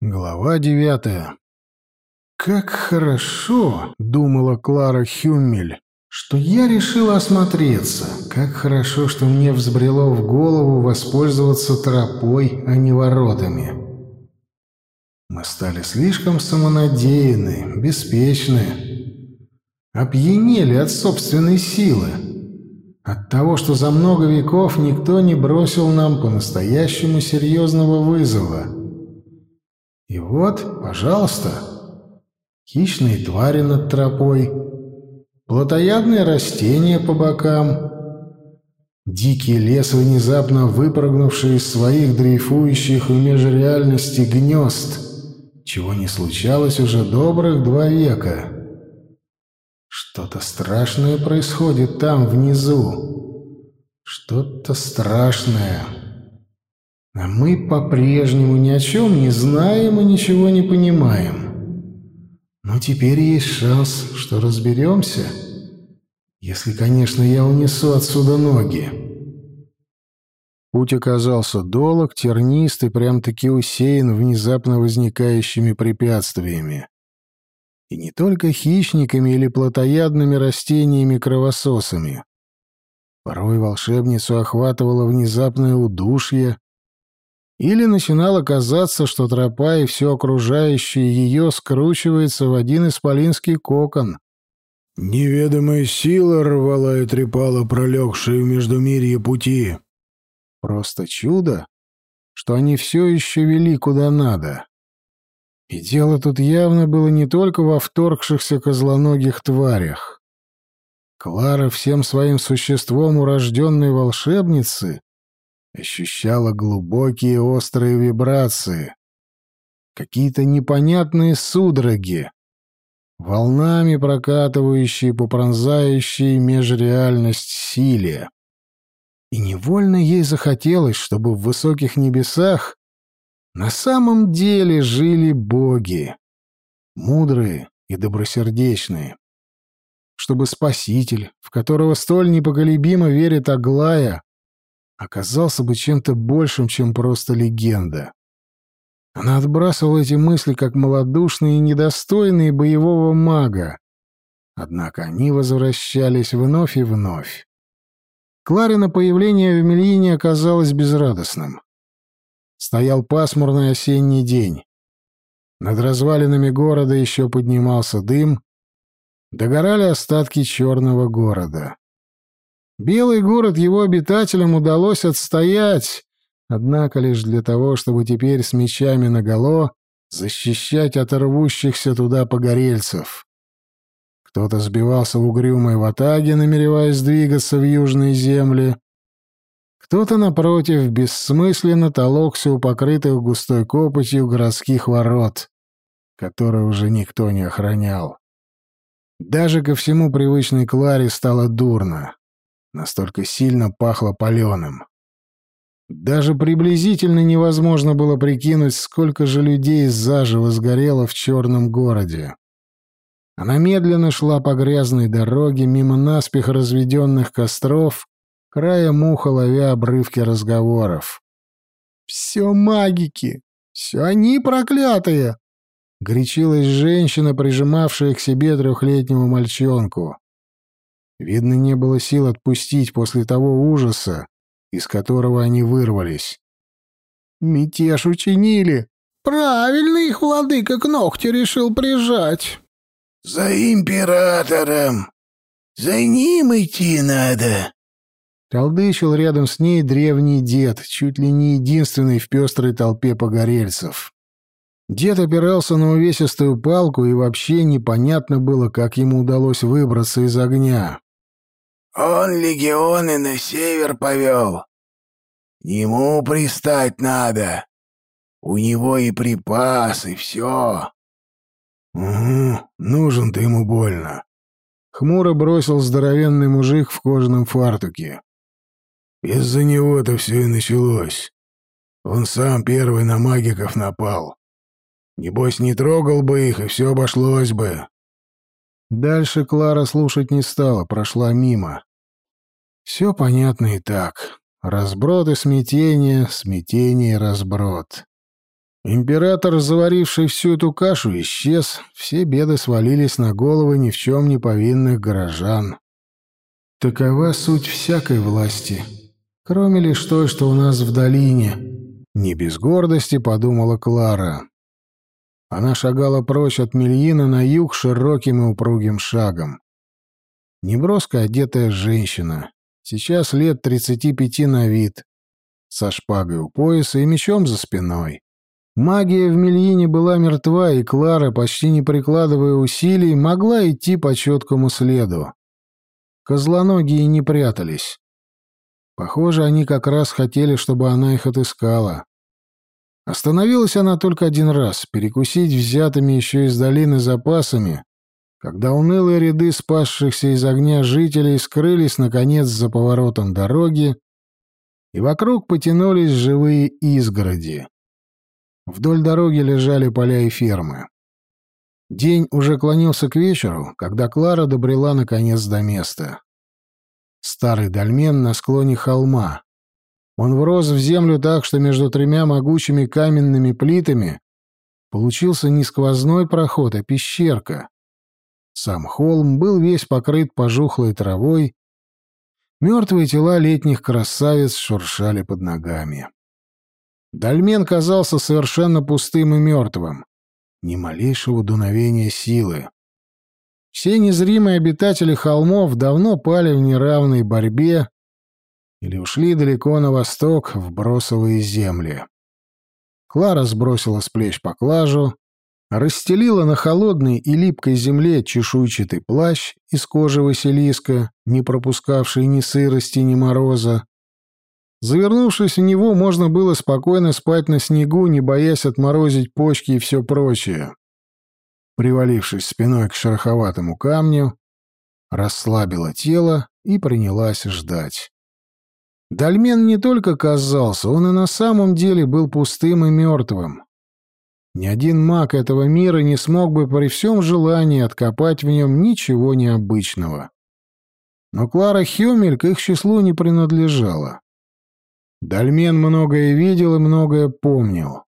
Глава девятая. «Как хорошо!» — думала Клара Хюммель, — «что я решила осмотреться. Как хорошо, что мне взбрело в голову воспользоваться тропой, а не воротами. Мы стали слишком самонадеянны, беспечны, опьянели от собственной силы, от того, что за много веков никто не бросил нам по-настоящему серьезного вызова». И вот, пожалуйста, хищные твари над тропой, плотоядные растения по бокам, дикий лес, внезапно выпрыгнувший из своих дрейфующих в межреальности гнезд, чего не случалось уже добрых два века. Что-то страшное происходит там, внизу. Что-то страшное. А мы по-прежнему ни о чем не знаем и ничего не понимаем. Но теперь есть шанс, что разберемся. Если, конечно, я унесу отсюда ноги. Путь оказался долог, тернист и прям-таки усеян внезапно возникающими препятствиями. И не только хищниками или плотоядными растениями-кровососами. Порой волшебницу охватывало внезапное удушье, или начинало казаться, что тропа и все окружающее ее скручивается в один исполинский кокон. Неведомая сила рвала и трепала пролегшие в междумирье пути. Просто чудо, что они все еще вели куда надо. И дело тут явно было не только во вторгшихся козлоногих тварях. Клара всем своим существом урожденной волшебницы ощущала глубокие острые вибрации, какие-то непонятные судороги, волнами прокатывающие по пронзающей межреальность силе. И невольно ей захотелось, чтобы в высоких небесах на самом деле жили боги, мудрые и добросердечные. Чтобы Спаситель, в которого столь непоколебимо верит Аглая, оказался бы чем-то большим, чем просто легенда. Она отбрасывала эти мысли как малодушные и недостойные боевого мага. Однако они возвращались вновь и вновь. Кларина появление в Мельине оказалось безрадостным. Стоял пасмурный осенний день. Над развалинами города еще поднимался дым, догорали остатки черного города. Белый город его обитателям удалось отстоять, однако лишь для того, чтобы теперь с мечами наголо защищать от рвущихся туда погорельцев. Кто-то сбивался в угрюмой ватаге, намереваясь двигаться в южные земли. Кто-то, напротив, бессмысленно толокся у покрытых густой копотью городских ворот, которые уже никто не охранял. Даже ко всему привычной Кларе стало дурно. Настолько сильно пахло паленым. Даже приблизительно невозможно было прикинуть, сколько же людей заживо сгорело в черном городе. Она медленно шла по грязной дороге мимо наспех разведенных костров, края муха ловя обрывки разговоров. «Все магики! Все они проклятые!» — горячилась женщина, прижимавшая к себе трехлетнего мальчонку. Видно, не было сил отпустить после того ужаса, из которого они вырвались. «Мятеж учинили! Правильно их владыка к ногтю решил прижать!» «За императором! За ним идти надо!» Толдычил рядом с ней древний дед, чуть ли не единственный в пестрой толпе погорельцев. Дед опирался на увесистую палку, и вообще непонятно было, как ему удалось выбраться из огня. Он легионы на север повел. Ему пристать надо. У него и припасы, все. Угу, нужен ты ему больно. Хмуро бросил здоровенный мужик в кожаном фартуке. Из-за него-то все и началось. Он сам первый на магиков напал. Небось, не трогал бы их, и все обошлось бы. Дальше Клара слушать не стала, прошла мимо. Все понятно и так. Разброд и смятение, смятение и разброд. Император, заваривший всю эту кашу, исчез, все беды свалились на головы ни в чем не повинных горожан. Такова суть всякой власти, кроме лишь той, что у нас в долине. Не без гордости подумала Клара. Она шагала прочь от Мельина на юг широким и упругим шагом. Неброско одетая женщина, сейчас лет тридцати пяти на вид, со шпагой у пояса и мечом за спиной. Магия в Мельине была мертва, и Клара, почти не прикладывая усилий, могла идти по четкому следу. Козлоногие не прятались. Похоже, они как раз хотели, чтобы она их отыскала. Остановилась она только один раз, перекусить взятыми еще из долины запасами, когда унылые ряды спасшихся из огня жителей скрылись, наконец, за поворотом дороги, и вокруг потянулись живые изгороди. Вдоль дороги лежали поля и фермы. День уже клонился к вечеру, когда Клара добрела наконец до места. Старый дольмен на склоне холма. Он врос в землю так, что между тремя могучими каменными плитами получился не сквозной проход, а пещерка. Сам холм был весь покрыт пожухлой травой, мертвые тела летних красавиц шуршали под ногами. Дальмен казался совершенно пустым и мертвым. Ни малейшего дуновения силы. Все незримые обитатели холмов давно пали в неравной борьбе или ушли далеко на восток в бросовые земли. Клара сбросила с плеч поклажу, расстелила на холодной и липкой земле чешуйчатый плащ из кожи Василиска, не пропускавший ни сырости, ни мороза, Завернувшись в него, можно было спокойно спать на снегу, не боясь отморозить почки и все прочее. Привалившись спиной к шероховатому камню, расслабила тело и принялась ждать. Дальмен не только казался, он и на самом деле был пустым и мертвым. Ни один маг этого мира не смог бы при всем желании откопать в нем ничего необычного. Но Клара Хюмель к их числу не принадлежала. Дальмен многое видел и многое помнил.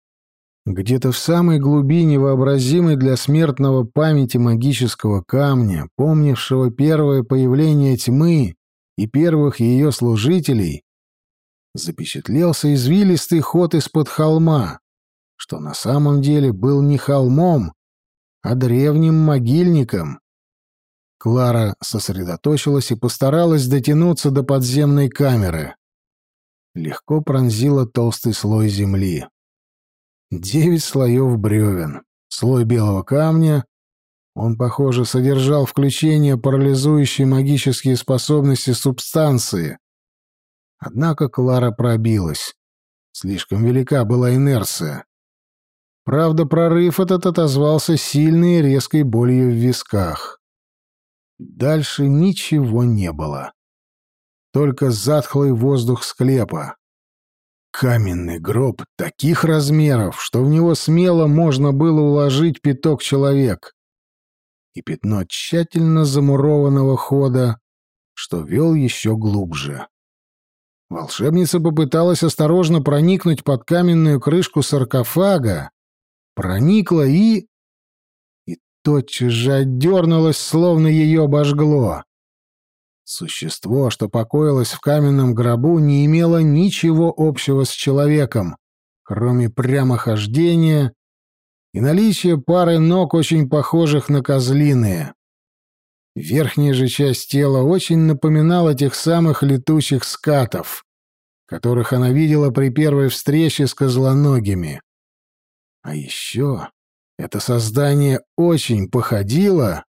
Где-то в самой глубине вообразимой для смертного памяти магического камня, помнившего первое появление тьмы и первых ее служителей, запечатлелся извилистый ход из-под холма, что на самом деле был не холмом, а древним могильником. Клара сосредоточилась и постаралась дотянуться до подземной камеры легко пронзила толстый слой земли. Девять слоев бревен, слой белого камня. Он, похоже, содержал включение парализующей магические способности субстанции. Однако Клара пробилась. Слишком велика была инерция. Правда, прорыв этот отозвался сильной и резкой болью в висках. Дальше ничего не было только затхлый воздух склепа. Каменный гроб таких размеров, что в него смело можно было уложить пяток человек. И пятно тщательно замурованного хода, что вел еще глубже. Волшебница попыталась осторожно проникнуть под каменную крышку саркофага, проникла и... и тотчас же отдернулась, словно ее обожгло. Существо, что покоилось в каменном гробу, не имело ничего общего с человеком, кроме прямохождения и наличия пары ног, очень похожих на козлиные. Верхняя же часть тела очень напоминала тех самых летучих скатов, которых она видела при первой встрече с козлоногими. А еще это создание очень походило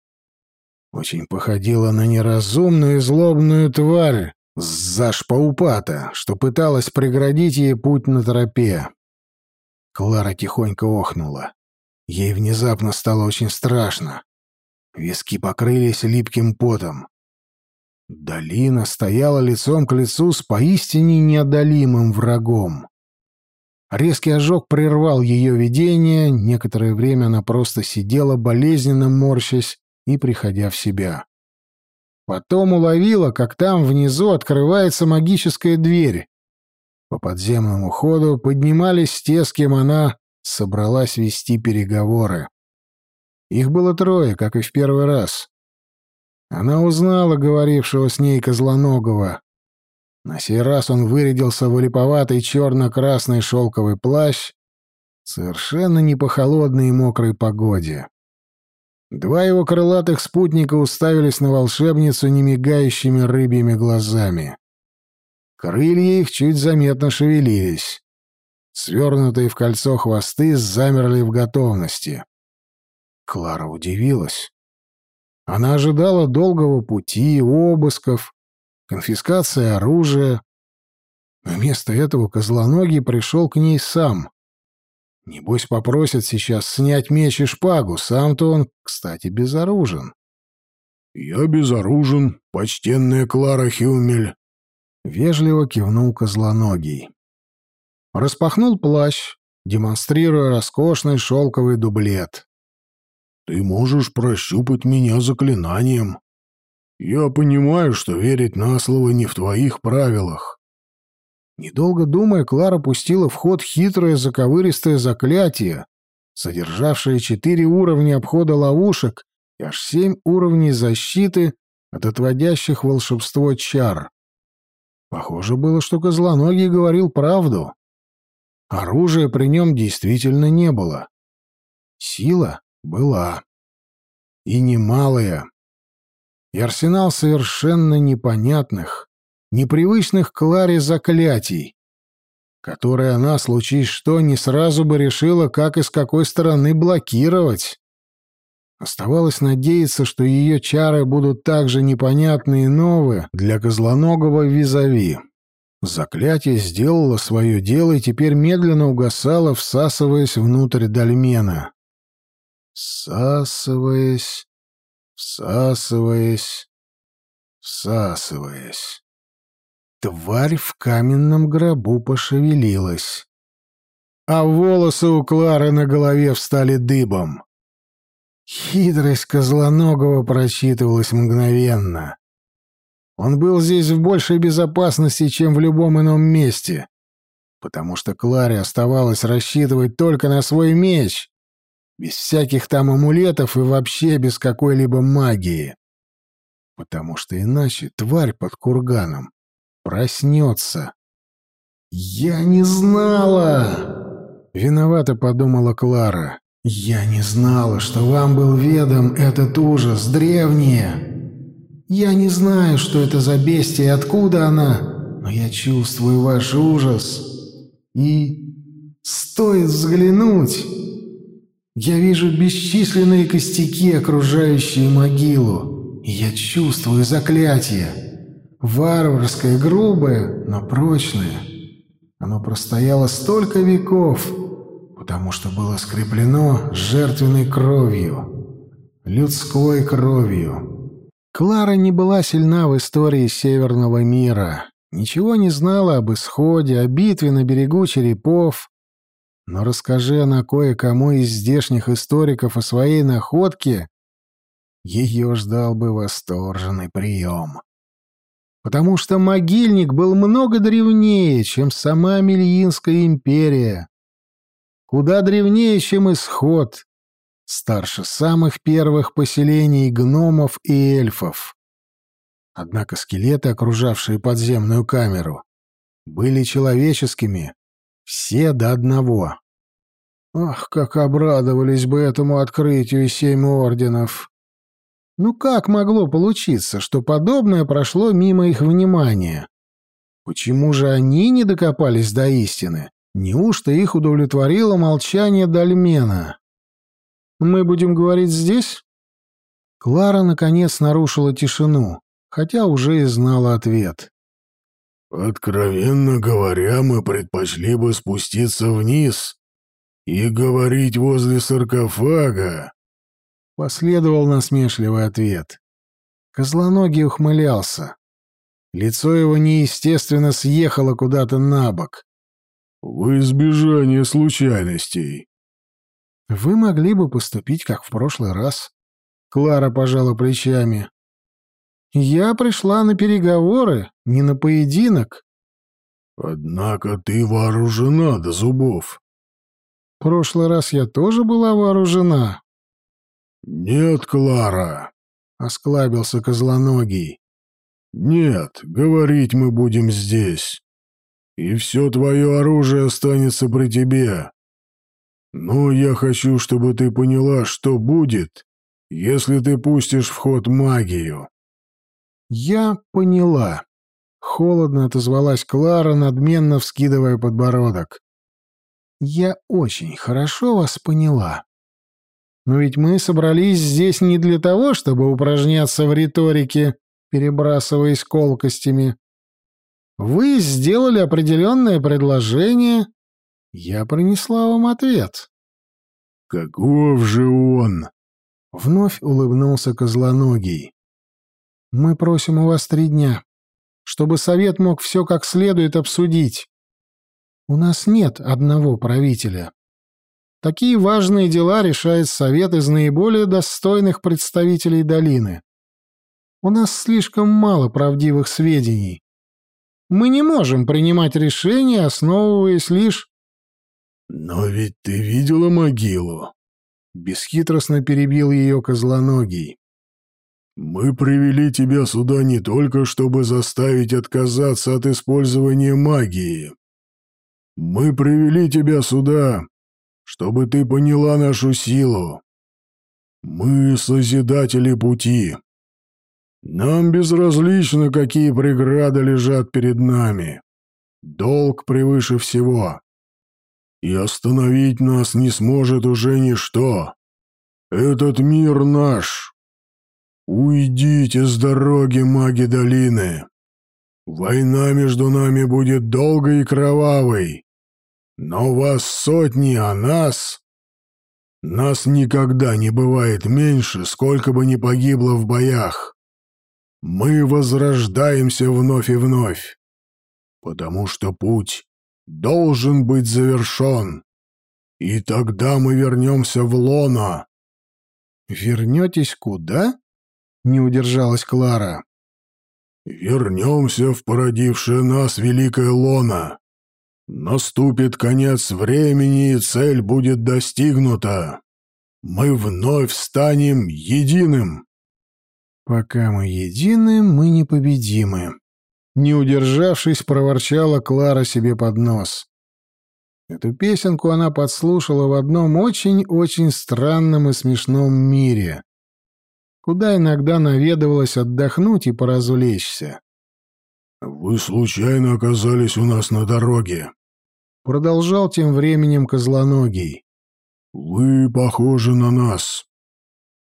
очень походила на неразумную и злобную тварь зашпаупата, что пыталась преградить ей путь на тропе. Клара тихонько охнула. Ей внезапно стало очень страшно. Виски покрылись липким потом. Долина стояла лицом к лицу с поистине неодолимым врагом. Резкий ожог прервал ее видение, некоторое время она просто сидела, болезненно морщась, и приходя в себя. Потом уловила, как там внизу открывается магическая дверь. По подземному ходу поднимались те, с кем она собралась вести переговоры. Их было трое, как и в первый раз. Она узнала говорившего с ней Козлоногого. На сей раз он вырядился в липоватый черно-красный шелковый плащ, совершенно не по холодной и мокрой погоде. Два его крылатых спутника уставились на волшебницу немигающими рыбьими глазами. Крылья их чуть заметно шевелились. Свернутые в кольцо хвосты замерли в готовности. Клара удивилась. Она ожидала долгого пути, обысков, конфискации оружия. Вместо этого Козлоногий пришел к ней сам. Небось, попросит сейчас снять меч и шпагу. Сам-то он, кстати, безоружен. «Я безоружен, почтенная Клара Хюмель», — вежливо кивнул Козлоногий. Распахнул плащ, демонстрируя роскошный шелковый дублет. «Ты можешь прощупать меня заклинанием. Я понимаю, что верить на слово не в твоих правилах. Недолго думая, Клара пустила в ход хитрое заковыристое заклятие, содержавшее четыре уровня обхода ловушек и аж семь уровней защиты от отводящих волшебство чар. Похоже было, что Козлоногий говорил правду. Оружия при нем действительно не было. Сила была. И немалая. И арсенал совершенно непонятных, непривычных Кларе заклятий, которые она, случись что, не сразу бы решила, как и с какой стороны блокировать. Оставалось надеяться, что ее чары будут так же непонятны и новые для козлоногого визави. Заклятие сделало свое дело и теперь медленно угасало, всасываясь внутрь дольмена. Всасываясь, всасываясь, всасываясь. Тварь в каменном гробу пошевелилась. А волосы у Клары на голове встали дыбом. Хитрость Козлоногого прочитывалась мгновенно. Он был здесь в большей безопасности, чем в любом ином месте, потому что Кларе оставалось рассчитывать только на свой меч, без всяких там амулетов и вообще без какой-либо магии. Потому что иначе тварь под курганом проснется. «Я не знала!» — виновато подумала Клара. «Я не знала, что вам был ведом этот ужас, древнее. Я не знаю, что это за бестия и откуда она, но я чувствую ваш ужас. И стоит взглянуть. Я вижу бесчисленные костяки, окружающие могилу, и я чувствую заклятие». Варварское, грубое, но прочное. Оно простояло столько веков, потому что было скреплено жертвенной кровью, людской кровью. Клара не была сильна в истории Северного мира, ничего не знала об исходе, о битве на берегу черепов, но расскажи она кое-кому из здешних историков о своей находке, ее ждал бы восторженный прием потому что могильник был много древнее, чем сама Мельинская империя, куда древнее, чем исход, старше самых первых поселений гномов и эльфов. Однако скелеты, окружавшие подземную камеру, были человеческими, все до одного. Ах, как обрадовались бы этому открытию семь орденов! Ну как могло получиться, что подобное прошло мимо их внимания? Почему же они не докопались до истины? Неужто их удовлетворило молчание Дальмена? Мы будем говорить здесь? Клара наконец нарушила тишину, хотя уже и знала ответ. Откровенно говоря, мы предпочли бы спуститься вниз и говорить возле саркофага, Последовал насмешливый ответ. Козлоногий ухмылялся. Лицо его неестественно съехало куда-то на бок. «В избежание случайностей». «Вы могли бы поступить, как в прошлый раз». Клара пожала плечами. «Я пришла на переговоры, не на поединок». «Однако ты вооружена до зубов». прошлый раз я тоже была вооружена. Нет, Клара, осклабился козлоногий. Нет, говорить мы будем здесь. И все твое оружие останется при тебе. Но я хочу, чтобы ты поняла, что будет, если ты пустишь в ход магию. Я поняла. Холодно отозвалась Клара, надменно вскидывая подбородок. Я очень хорошо вас поняла. Но ведь мы собрались здесь не для того, чтобы упражняться в риторике, перебрасываясь колкостями. Вы сделали определенное предложение, я принесла вам ответ. Каков же он? Вновь улыбнулся Козлоногий. Мы просим у вас три дня чтобы совет мог все как следует обсудить. У нас нет одного правителя. Такие важные дела решает совет из наиболее достойных представителей долины. У нас слишком мало правдивых сведений. Мы не можем принимать решения, основываясь лишь... «Но ведь ты видела могилу?» Бесхитростно перебил ее козлоногий. «Мы привели тебя сюда не только, чтобы заставить отказаться от использования магии. Мы привели тебя сюда, чтобы ты поняла нашу силу. Мы созидатели пути. Нам безразлично, какие преграды лежат перед нами. Долг превыше всего. И остановить нас не сможет уже ничто. Этот мир наш». «Уйдите с дороги, маги долины! Война между нами будет долгой и кровавой, но вас сотни, а нас...» «Нас никогда не бывает меньше, сколько бы ни погибло в боях. Мы возрождаемся вновь и вновь, потому что путь должен быть завершен, и тогда мы вернемся в лоно». «Вернетесь куда?» Не удержалась Клара. «Вернемся в породившее нас великое лоно. Наступит конец времени, и цель будет достигнута. Мы вновь станем единым». «Пока мы едины, мы непобедимы», — не удержавшись, проворчала Клара себе под нос. Эту песенку она подслушала в одном очень-очень странном и смешном мире куда иногда наведывалась отдохнуть и поразвлечься. «Вы случайно оказались у нас на дороге?» Продолжал тем временем Козлоногий. «Вы похожи на нас.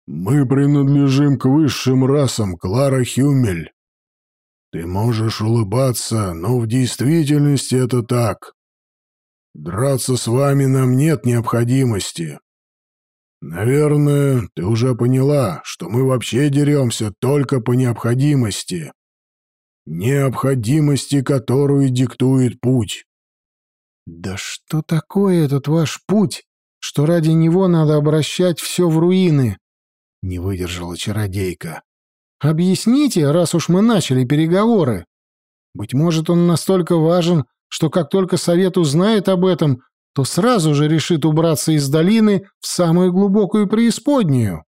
Мы принадлежим к высшим расам, Клара Хюмель. Ты можешь улыбаться, но в действительности это так. Драться с вами нам нет необходимости. «Наверное, ты уже поняла, что мы вообще деремся только по необходимости. Необходимости, которую диктует путь». «Да что такое этот ваш путь, что ради него надо обращать все в руины?» — не выдержала чародейка. «Объясните, раз уж мы начали переговоры. Быть может, он настолько важен, что как только совет узнает об этом, то сразу же решит убраться из долины в самую глубокую преисподнюю.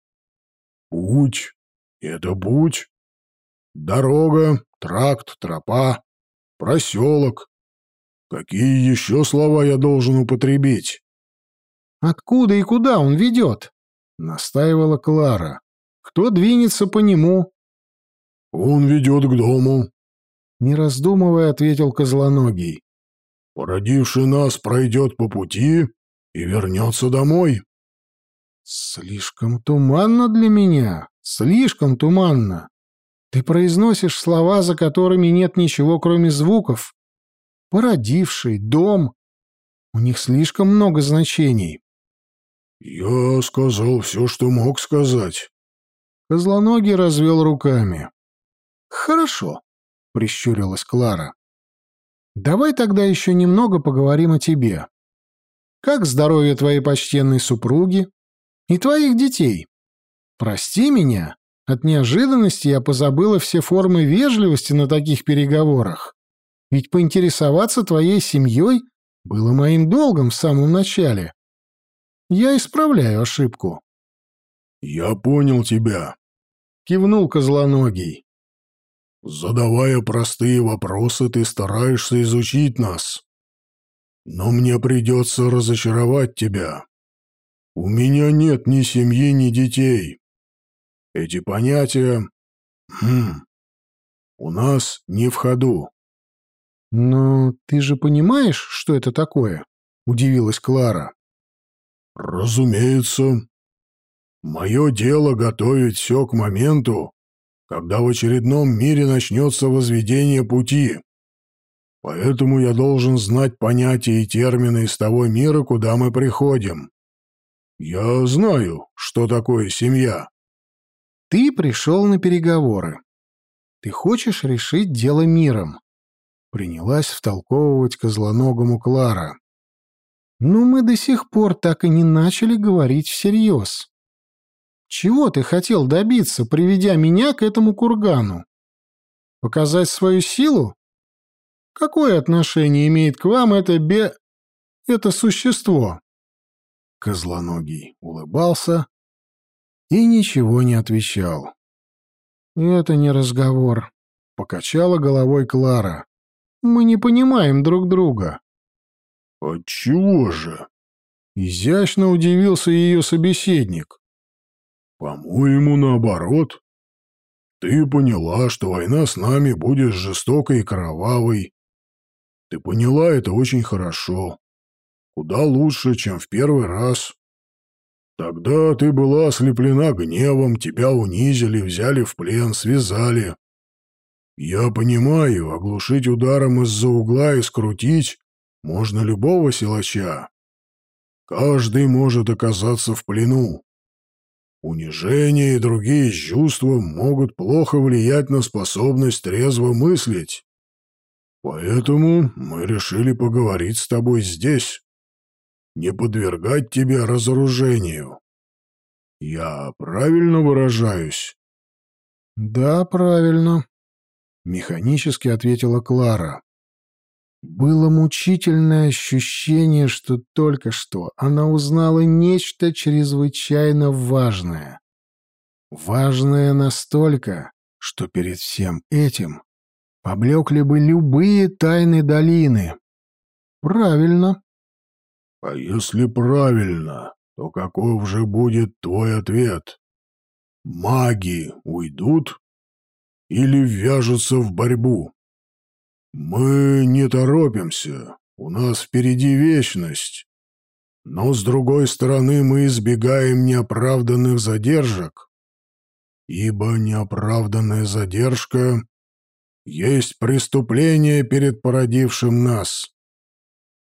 Путь — это путь. Дорога, тракт, тропа, проселок. Какие еще слова я должен употребить? Откуда и куда он ведет? Настаивала Клара. Кто двинется по нему? Он ведет к дому. Не раздумывая, ответил Козлоногий. Породивший нас пройдет по пути и вернется домой. Слишком туманно для меня, слишком туманно. Ты произносишь слова, за которыми нет ничего, кроме звуков. Породивший, дом. У них слишком много значений. Я сказал все, что мог сказать. Козлоногий развел руками. Хорошо, прищурилась Клара. Давай тогда еще немного поговорим о тебе. Как здоровье твоей почтенной супруги и твоих детей? Прости меня, от неожиданности я позабыла все формы вежливости на таких переговорах. Ведь поинтересоваться твоей семьей было моим долгом в самом начале. Я исправляю ошибку. «Я понял тебя», — кивнул Козлоногий. «Задавая простые вопросы, ты стараешься изучить нас. Но мне придется разочаровать тебя. У меня нет ни семьи, ни детей. Эти понятия... Хм, у нас не в ходу. «Но ты же понимаешь, что это такое?» — удивилась Клара. «Разумеется. Мое дело готовить все к моменту, когда в очередном мире начнется возведение пути. Поэтому я должен знать понятия и термины из того мира, куда мы приходим. Я знаю, что такое семья». «Ты пришел на переговоры. Ты хочешь решить дело миром принялась втолковывать козлоногому Клара. «Ну, мы до сих пор так и не начали говорить всерьез. Чего ты хотел добиться, приведя меня к этому кургану? Показать свою силу? Какое отношение имеет к вам это бе... это существо?» Козлоногий улыбался и ничего не отвечал. «Это не разговор», — покачала головой Клара. Мы не понимаем друг друга». «Отчего же?» — изящно удивился ее собеседник. «По-моему, наоборот. Ты поняла, что война с нами будет жестокой и кровавой. Ты поняла это очень хорошо. Куда лучше, чем в первый раз. Тогда ты была ослеплена гневом, тебя унизили, взяли в плен, связали. Я понимаю, оглушить ударом из-за угла и скрутить можно любого силача. Каждый может оказаться в плену. Унижение и другие чувства могут плохо влиять на способность трезво мыслить. Поэтому мы решили поговорить с тобой здесь. Не подвергать тебя разоружению. Я правильно выражаюсь? Да, правильно, Механически ответила Клара. Было мучительное ощущение, что только что она узнала нечто чрезвычайно важное. Важное настолько, что перед всем этим поблекли бы любые тайны долины. Правильно. А если правильно, то каков же будет твой ответ? Маги уйдут? или ввяжутся в борьбу. Мы не торопимся, у нас впереди вечность. Но, с другой стороны, мы избегаем неоправданных задержек, ибо неоправданная задержка есть преступление перед породившим нас.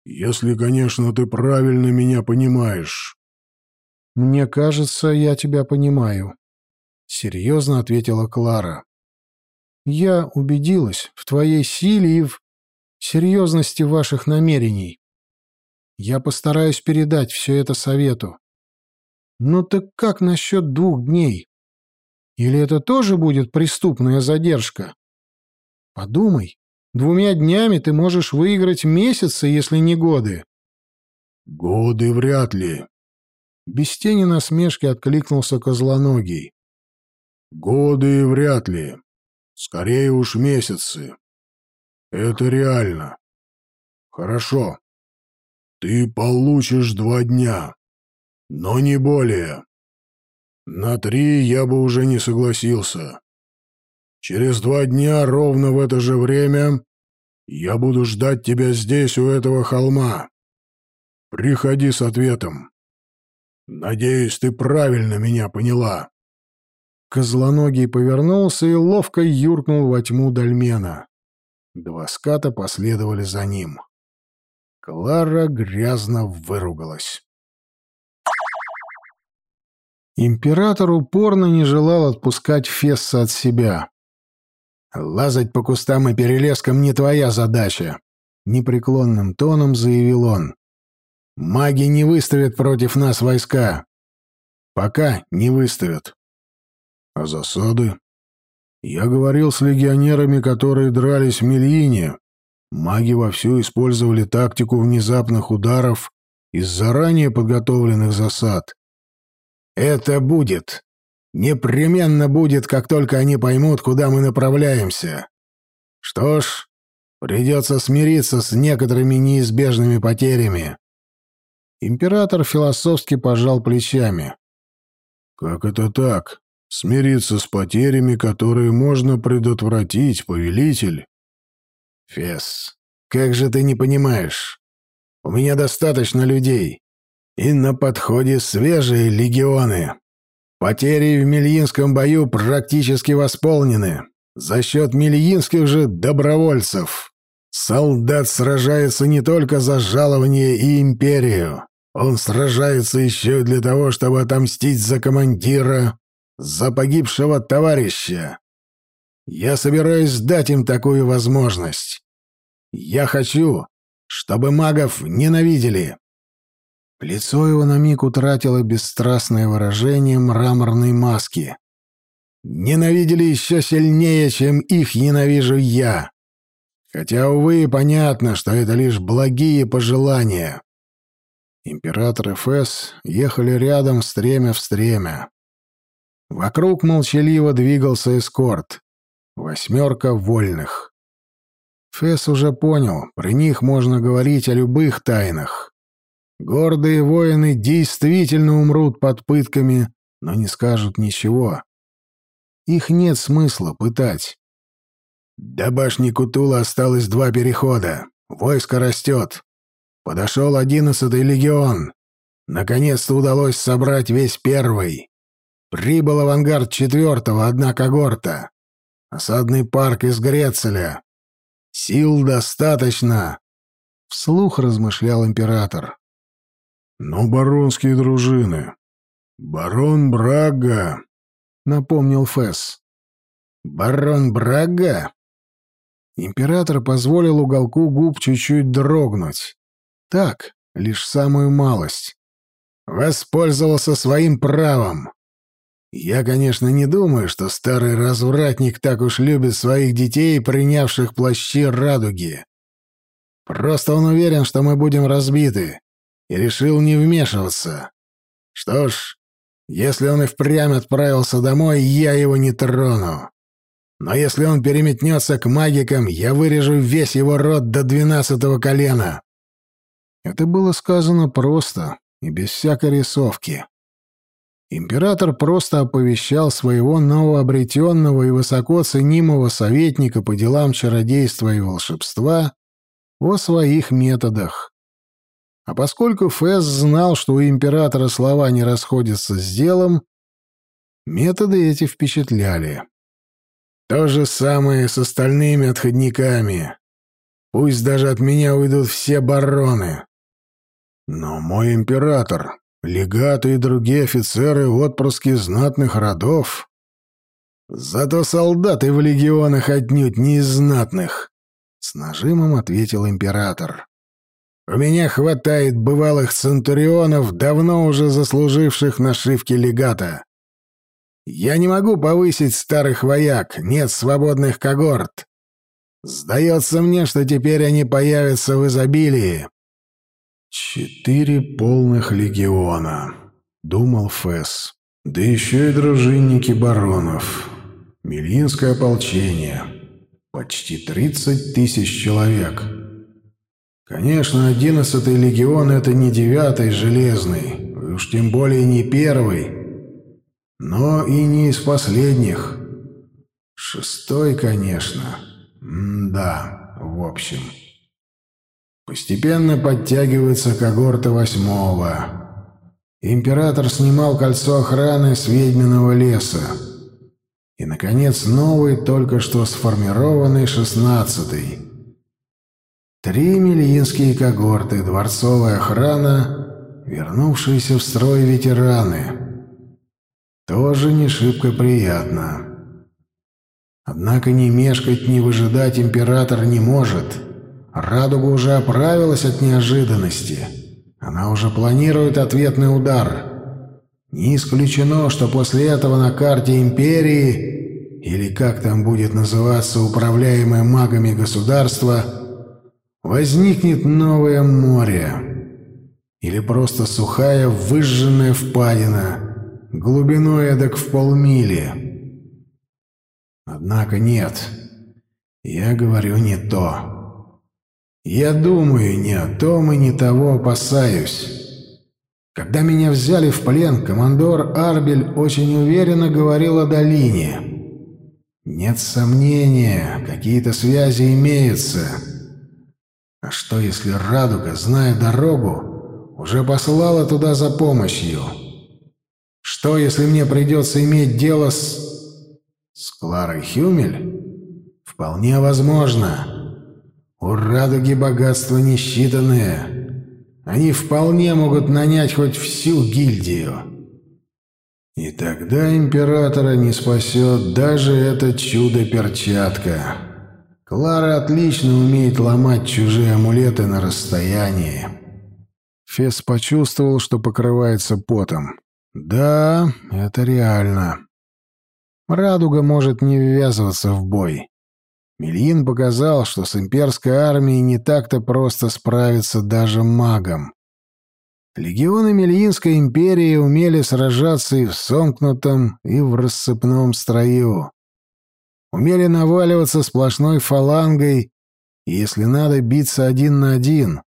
Если, конечно, ты правильно меня понимаешь. «Мне кажется, я тебя понимаю», — серьезно ответила Клара. Я убедилась в твоей силе и в серьезности ваших намерений. Я постараюсь передать все это совету. Ну так как насчет двух дней? Или это тоже будет преступная задержка? Подумай, двумя днями ты можешь выиграть месяцы, если не годы. Годы вряд ли. Без тени насмешки откликнулся Козлоногий. Годы вряд ли. Скорее уж месяцы. Это реально. Хорошо. Ты получишь два дня. Но не более. На три я бы уже не согласился. Через два дня ровно в это же время я буду ждать тебя здесь, у этого холма. Приходи с ответом. Надеюсь, ты правильно меня поняла. Козлоногий повернулся и ловко юркнул во тьму дольмена. Два ската последовали за ним. Клара грязно выругалась. Император упорно не желал отпускать Фесса от себя. «Лазать по кустам и перелескам не твоя задача», — непреклонным тоном заявил он. «Маги не выставят против нас войска. Пока не выставят. А засады? Я говорил с легионерами, которые дрались в Мельине. Маги вовсю использовали тактику внезапных ударов из заранее подготовленных засад. Это будет. Непременно будет, как только они поймут, куда мы направляемся. Что ж, придется смириться с некоторыми неизбежными потерями. Император философски пожал плечами. «Как это так? Смириться с потерями, которые можно предотвратить, повелитель?» «Фес, как же ты не понимаешь? У меня достаточно людей, и на подходе свежие легионы. Потери в Мельинском бою практически восполнены за счет мельинских же добровольцев. Солдат сражается не только за жалование и империю. Он сражается еще для того, чтобы отомстить за командира, за погибшего товарища. Я собираюсь дать им такую возможность. Я хочу, чтобы магов ненавидели. Лицо его на миг утратило бесстрастное выражение мраморной маски. Ненавидели еще сильнее, чем их ненавижу я. Хотя, увы, понятно, что это лишь благие пожелания. Император и Фэс ехали рядом стремя в стремя. Вокруг молчаливо двигался эскорт. Восьмерка вольных. Фэс уже понял, при них можно говорить о любых тайнах. Гордые воины действительно умрут под пытками, но не скажут ничего. Их нет смысла пытать. До башни Кутула осталось два перехода. Войско растет. Подошел одиннадцатый легион. Наконец-то удалось собрать весь первый. Прибыл авангард четвертого, одна когорта. Осадный парк из Грецеля. Сил достаточно. Вслух размышлял император. «Ну, баронские дружины. Барон Брага», — напомнил Фесс. «Барон Брага?» Император позволил уголку губ чуть-чуть дрогнуть. Так, лишь самую малость. Воспользовался своим правом. Я, конечно, не думаю, что старый развратник так уж любит своих детей, принявших плащи радуги. Просто он уверен, что мы будем разбиты, и решил не вмешиваться. Что ж, если он и впрямь отправился домой, я его не трону. Но если он переметнется к магикам, я вырежу весь его род до двенадцатого колена. Это было сказано просто и без всякой рисовки. Император просто оповещал своего новообретенного и высоко ценимого советника по делам чародейства и волшебства о своих методах. А поскольку Фэс знал, что у императора слова не расходятся с делом, методы эти впечатляли. То же самое с остальными отходниками. Пусть даже от меня уйдут все бароны. Но мой император, легаты и другие офицеры — отпрыски знатных родов. Зато солдаты в легионах отнюдь не из знатных, — с нажимом ответил император. У меня хватает бывалых центурионов, давно уже заслуживших нашивки легата. Я не могу повысить старых вояк, нет свободных когорт. Сдается мне, что теперь они появятся в изобилии. «Четыре полных легиона», — думал Фэс. «Да еще и дружинники баронов. Милинское ополчение. Почти тридцать тысяч человек». Конечно, одиннадцатый легион — это не девятый железный, уж тем более не первый, но и не из последних. Шестой, конечно. М да, в общем. Постепенно подтягивается когорта восьмого. Император снимал кольцо охраны с ведьминого леса. И, наконец, новый, только что сформированный шестнадцатый — Три мильинские когорты, дворцовая охрана, вернувшиеся в строй ветераны. Тоже не шибко приятно. Однако ни мешкать, ни выжидать император не может. Радуга уже оправилась от неожиданности. Она уже планирует ответный удар. Не исключено, что после этого на карте империи, или как там будет называться управляемое магами государство, возникнет новое море. или просто сухая выжженная впадина, глубиной эдак в полмили. Однако нет, я говорю не то. Я думаю не о том и не того опасаюсь. Когда меня взяли в плен, командор Арбель очень уверенно говорил о долине. Нет сомнения, какие-то связи имеются. А что, если Радуга, зная дорогу, уже послала туда за помощью? Что, если мне придется иметь дело с... с Кларой Хюмель? Вполне возможно. У Радуги богатства несчитанные. Они вполне могут нанять хоть всю гильдию. И тогда императора не спасет даже это чудо-перчатка. Клара отлично умеет ломать чужие амулеты на расстоянии. Фес почувствовал, что покрывается потом. Да, это реально. Радуга может не ввязываться в бой. Мельин показал, что с имперской армией не так-то просто справиться даже магом. Легионы Мельинской империи умели сражаться и в сомкнутом, и в рассыпном строю. Умели наваливаться сплошной фалангой, и, если надо, биться один на один.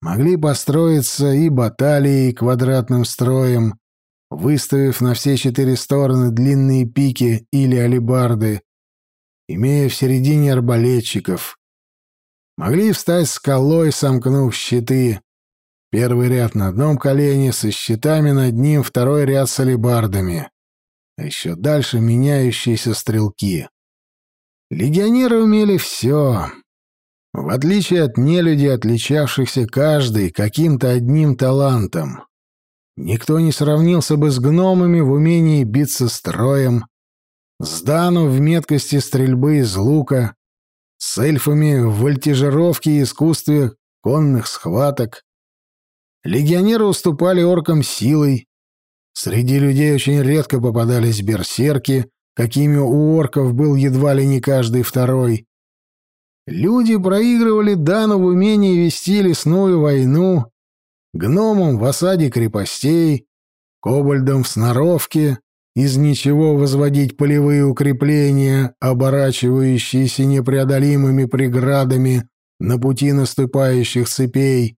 Могли построиться и баталией квадратным строем, выставив на все четыре стороны длинные пики или алебарды, имея в середине арбалетчиков. Могли встать скалой, сомкнув щиты. Первый ряд на одном колене, со щитами над ним второй ряд с алебардами. А еще дальше меняющиеся стрелки. Легионеры умели все. В отличие от нелюдей, отличавшихся каждый каким-то одним талантом. Никто не сравнился бы с гномами в умении биться строем, с Дану в меткости стрельбы из лука, с эльфами в вольтежировке и искусстве конных схваток. Легионеры уступали оркам силой. Среди людей очень редко попадались берсерки, какими у орков был едва ли не каждый второй. Люди проигрывали Дану в умении вести лесную войну, гномам в осаде крепостей, кобальдам в сноровке, из ничего возводить полевые укрепления, оборачивающиеся непреодолимыми преградами на пути наступающих цепей.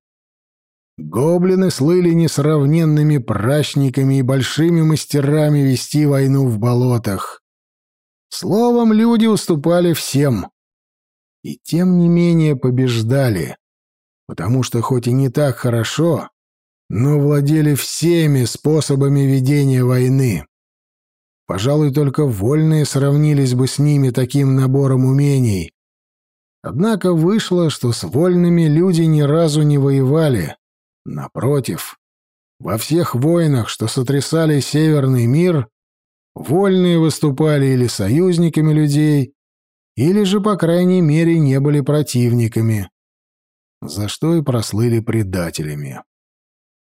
Гоблины слыли несравненными прачниками и большими мастерами вести войну в болотах. Словом, люди уступали всем. И тем не менее побеждали, потому что хоть и не так хорошо, но владели всеми способами ведения войны. Пожалуй, только вольные сравнились бы с ними таким набором умений. Однако вышло, что с вольными люди ни разу не воевали. Напротив, во всех войнах, что сотрясали Северный мир, вольные выступали или союзниками людей, или же, по крайней мере, не были противниками, за что и прослыли предателями.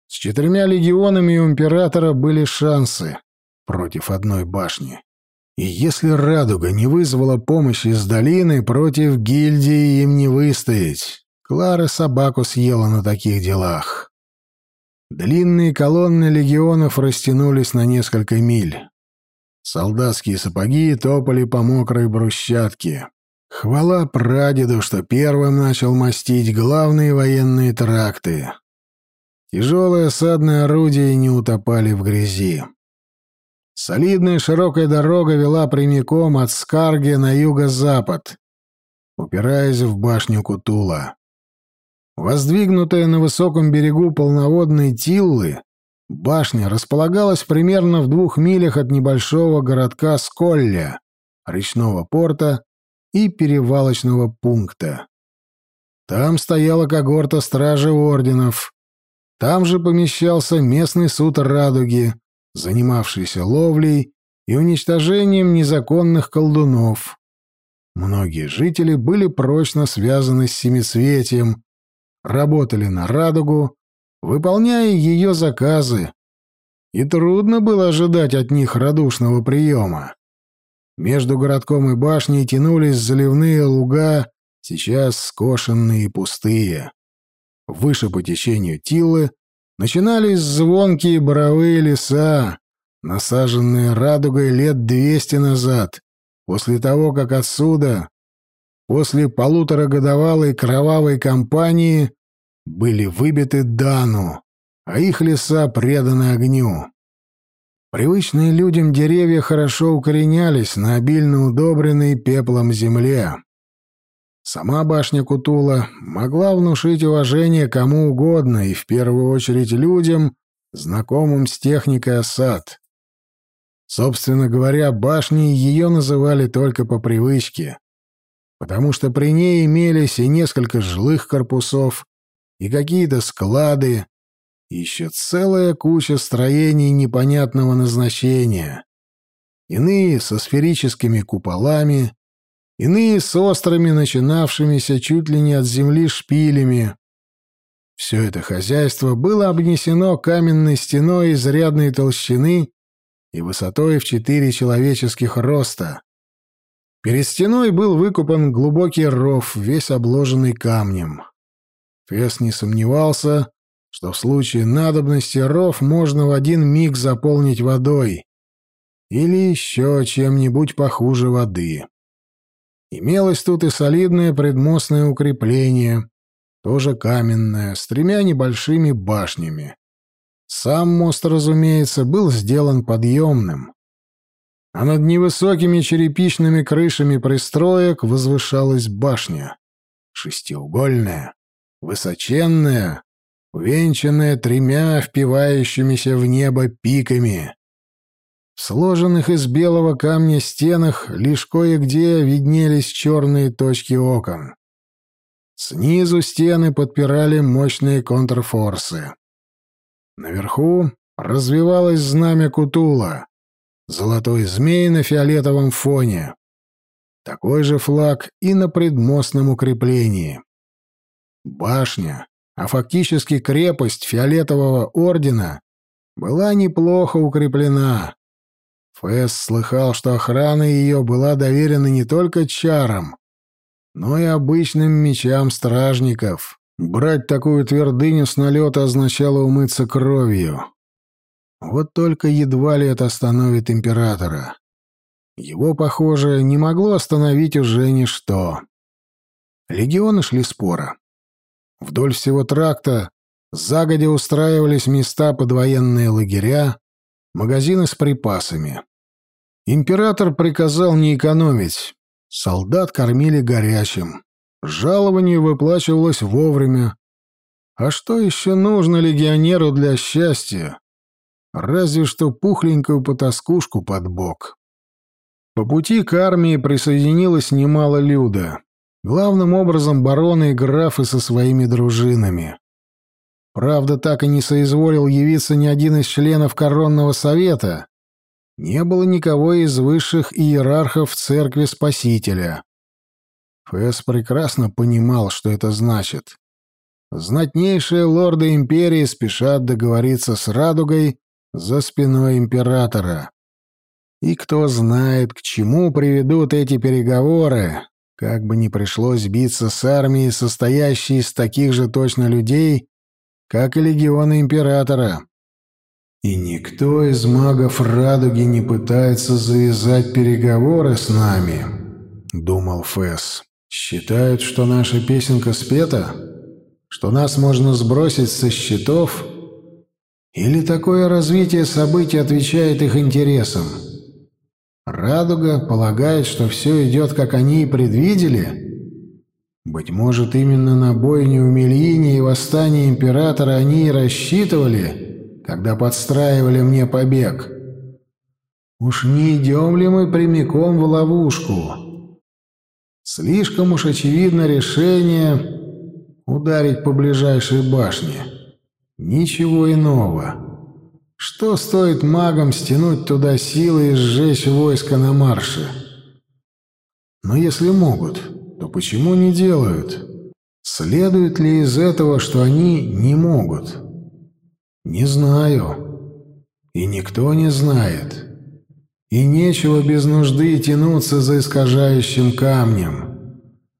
С четырьмя легионами у императора были шансы против одной башни. И если радуга не вызвала помощи из долины, против гильдии им не выстоять. Клара собаку съела на таких делах. Длинные колонны легионов растянулись на несколько миль. Солдатские сапоги топали по мокрой брусчатке. Хвала прадеду, что первым начал мастить главные военные тракты. Тяжелые осадные орудия не утопали в грязи. Солидная широкая дорога вела прямиком от Скарги на юго-запад, упираясь в башню Кутула. Воздвигнутая на высоком берегу полноводной Тиллы, башня располагалась примерно в двух милях от небольшого городка Сколля, речного порта и перевалочного пункта. Там стояла когорта стражи орденов. Там же помещался местный суд Радуги, занимавшийся ловлей и уничтожением незаконных колдунов. Многие жители были прочно связаны с Семисветием, работали на радугу, выполняя ее заказы, и трудно было ожидать от них радушного приема. Между городком и башней тянулись заливные луга, сейчас скошенные и пустые. Выше по течению Тилы начинались звонкие боровые леса, насаженные радугой лет двести назад, после того, как отсюда, после полуторагодовалой кровавой кампании, были выбиты Дану, а их леса преданы огню. Привычные людям деревья хорошо укоренялись на обильно удобренной пеплом земле. Сама башня Кутула могла внушить уважение кому угодно и в первую очередь людям, знакомым с техникой осад. Собственно говоря, башней ее называли только по привычке, потому что при ней имелись и несколько жилых корпусов, и какие-то склады, и еще целая куча строений непонятного назначения. Иные со сферическими куполами, иные с острыми, начинавшимися чуть ли не от земли шпилями. Все это хозяйство было обнесено каменной стеной изрядной толщины и высотой в четыре человеческих роста. Перед стеной был выкопан глубокий ров, весь обложенный камнем. Фес не сомневался, что в случае надобности ров можно в один миг заполнить водой или еще чем-нибудь похуже воды. Имелось тут и солидное предмостное укрепление, тоже каменное, с тремя небольшими башнями. Сам мост, разумеется, был сделан подъемным, а над невысокими черепичными крышами пристроек возвышалась башня, шестиугольная, высоченная, увенчанная тремя впивающимися в небо пиками. Сложенных из белого камня стенах лишь кое-где виднелись черные точки окон. Снизу стены подпирали мощные контрфорсы. Наверху развивалось знамя Кутула, золотой змей на фиолетовом фоне. Такой же флаг и на предмостном укреплении. Башня, а фактически крепость фиолетового ордена, была неплохо укреплена. Фэс слыхал, что охрана ее была доверена не только чарам, но и обычным мечам стражников. Брать такую твердыню с налета означало умыться кровью. Вот только едва ли это остановит императора. Его, похоже, не могло остановить уже ничто. Легионы шли спора. Вдоль всего тракта загодя устраивались места под военные лагеря, магазины с припасами. Император приказал не экономить. Солдат кормили горячим. Жалование выплачивалось вовремя. А что еще нужно легионеру для счастья? Разве что пухленькую потаскушку под бок. По пути к армии присоединилось немало люда. Главным образом бароны и графы со своими дружинами. Правда, так и не соизволил явиться ни один из членов коронного совета. Не было никого из высших иерархов церкви Спасителя. Фэс прекрасно понимал, что это значит. Знатнейшие лорды империи спешат договориться с Радугой за спиной императора. И кто знает, к чему приведут эти переговоры, как бы ни пришлось биться с армией, состоящей из таких же точно людей, как и легионы императора. И никто из магов Радуги не пытается завязать переговоры с нами, — думал Фэс. Считают, что наша песенка спета? Что нас можно сбросить со счетов? Или такое развитие событий отвечает их интересам? Радуга полагает, что все идет, как они и предвидели? Быть может, именно на бойню у Мельини и восстание императора они и рассчитывали, когда подстраивали мне побег? Уж не идем ли мы прямиком в ловушку?» Слишком уж очевидно решение ударить по ближайшей башне. Ничего иного. Что стоит магам стянуть туда силы и сжечь войско на марше? Но если могут, то почему не делают? Следует ли из этого, что они не могут? Не знаю. И никто не знает. И нечего без нужды тянуться за искажающим камнем.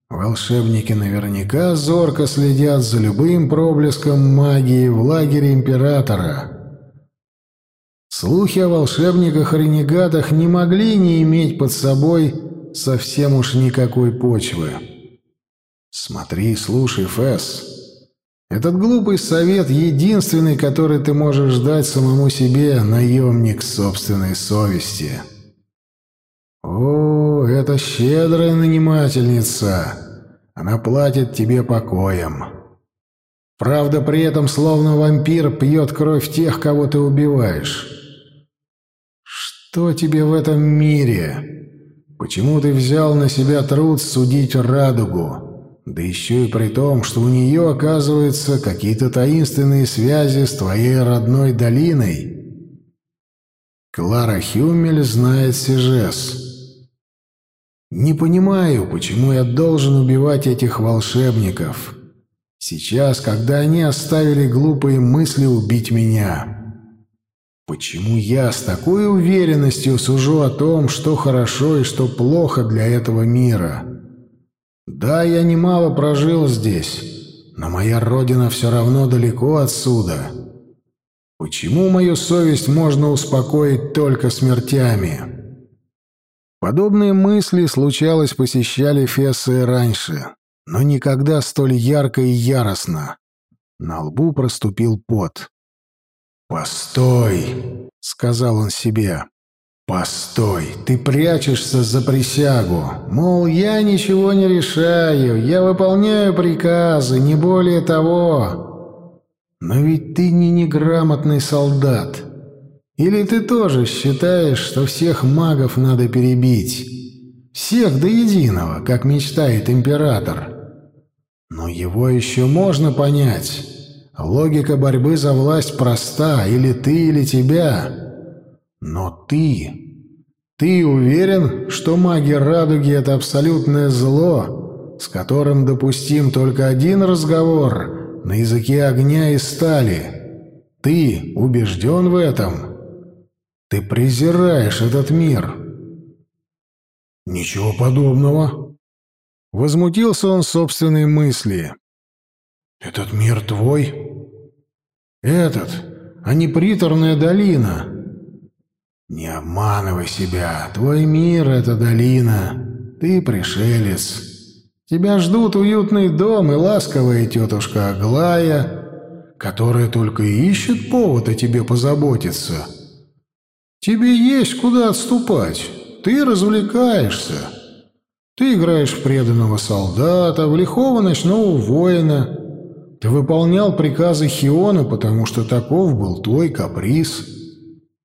Волшебники наверняка зорко следят за любым проблеском магии в лагере императора. Слухи о волшебниках-ренегатах не могли не иметь под собой совсем уж никакой почвы. Смотри, слушай, Фэс. Этот глупый совет — единственный, который ты можешь дать самому себе, наемник собственной совести. О, это щедрая нанимательница. Она платит тебе покоем. Правда, при этом словно вампир пьет кровь тех, кого ты убиваешь. Что тебе в этом мире? Почему ты взял на себя труд судить радугу? Да еще и при том, что у нее, оказывается, какие-то таинственные связи с твоей родной долиной. Клара Хюмель знает Сижес. Не понимаю, почему я должен убивать этих волшебников. Сейчас, когда они оставили глупые мысли убить меня. Почему я с такой уверенностью сужу о том, что хорошо и что плохо для этого мира? Да, я немало прожил здесь, но моя родина все равно далеко отсюда. Почему мою совесть можно успокоить только смертями? Подобные мысли, случалось, посещали Фесса раньше, но никогда столь ярко и яростно. На лбу проступил пот. «Постой!» — сказал он себе. «Постой! Ты прячешься за присягу. Мол, я ничего не решаю, я выполняю приказы, не более того. Но ведь ты не неграмотный солдат. Или ты тоже считаешь, что всех магов надо перебить? Всех до единого, как мечтает император. Но его еще можно понять». Логика борьбы за власть проста, или ты, или тебя. Но ты... Ты уверен, что маги радуги — это абсолютное зло, с которым допустим только один разговор на языке огня и стали? Ты убежден в этом? Ты презираешь этот мир. Ничего подобного. Возмутился он собственной мысли. «Этот мир твой?» Этот, а не приторная долина. Не обманывай себя. Твой мир — это долина. Ты пришелец. Тебя ждут уютный дом и ласковая тетушка Аглая, которая только и ищет повод о тебе позаботиться. Тебе есть куда отступать. Ты развлекаешься. Ты играешь в преданного солдата, в лихого ночного воина — ты выполнял приказы Хиона, потому что таков был твой каприз.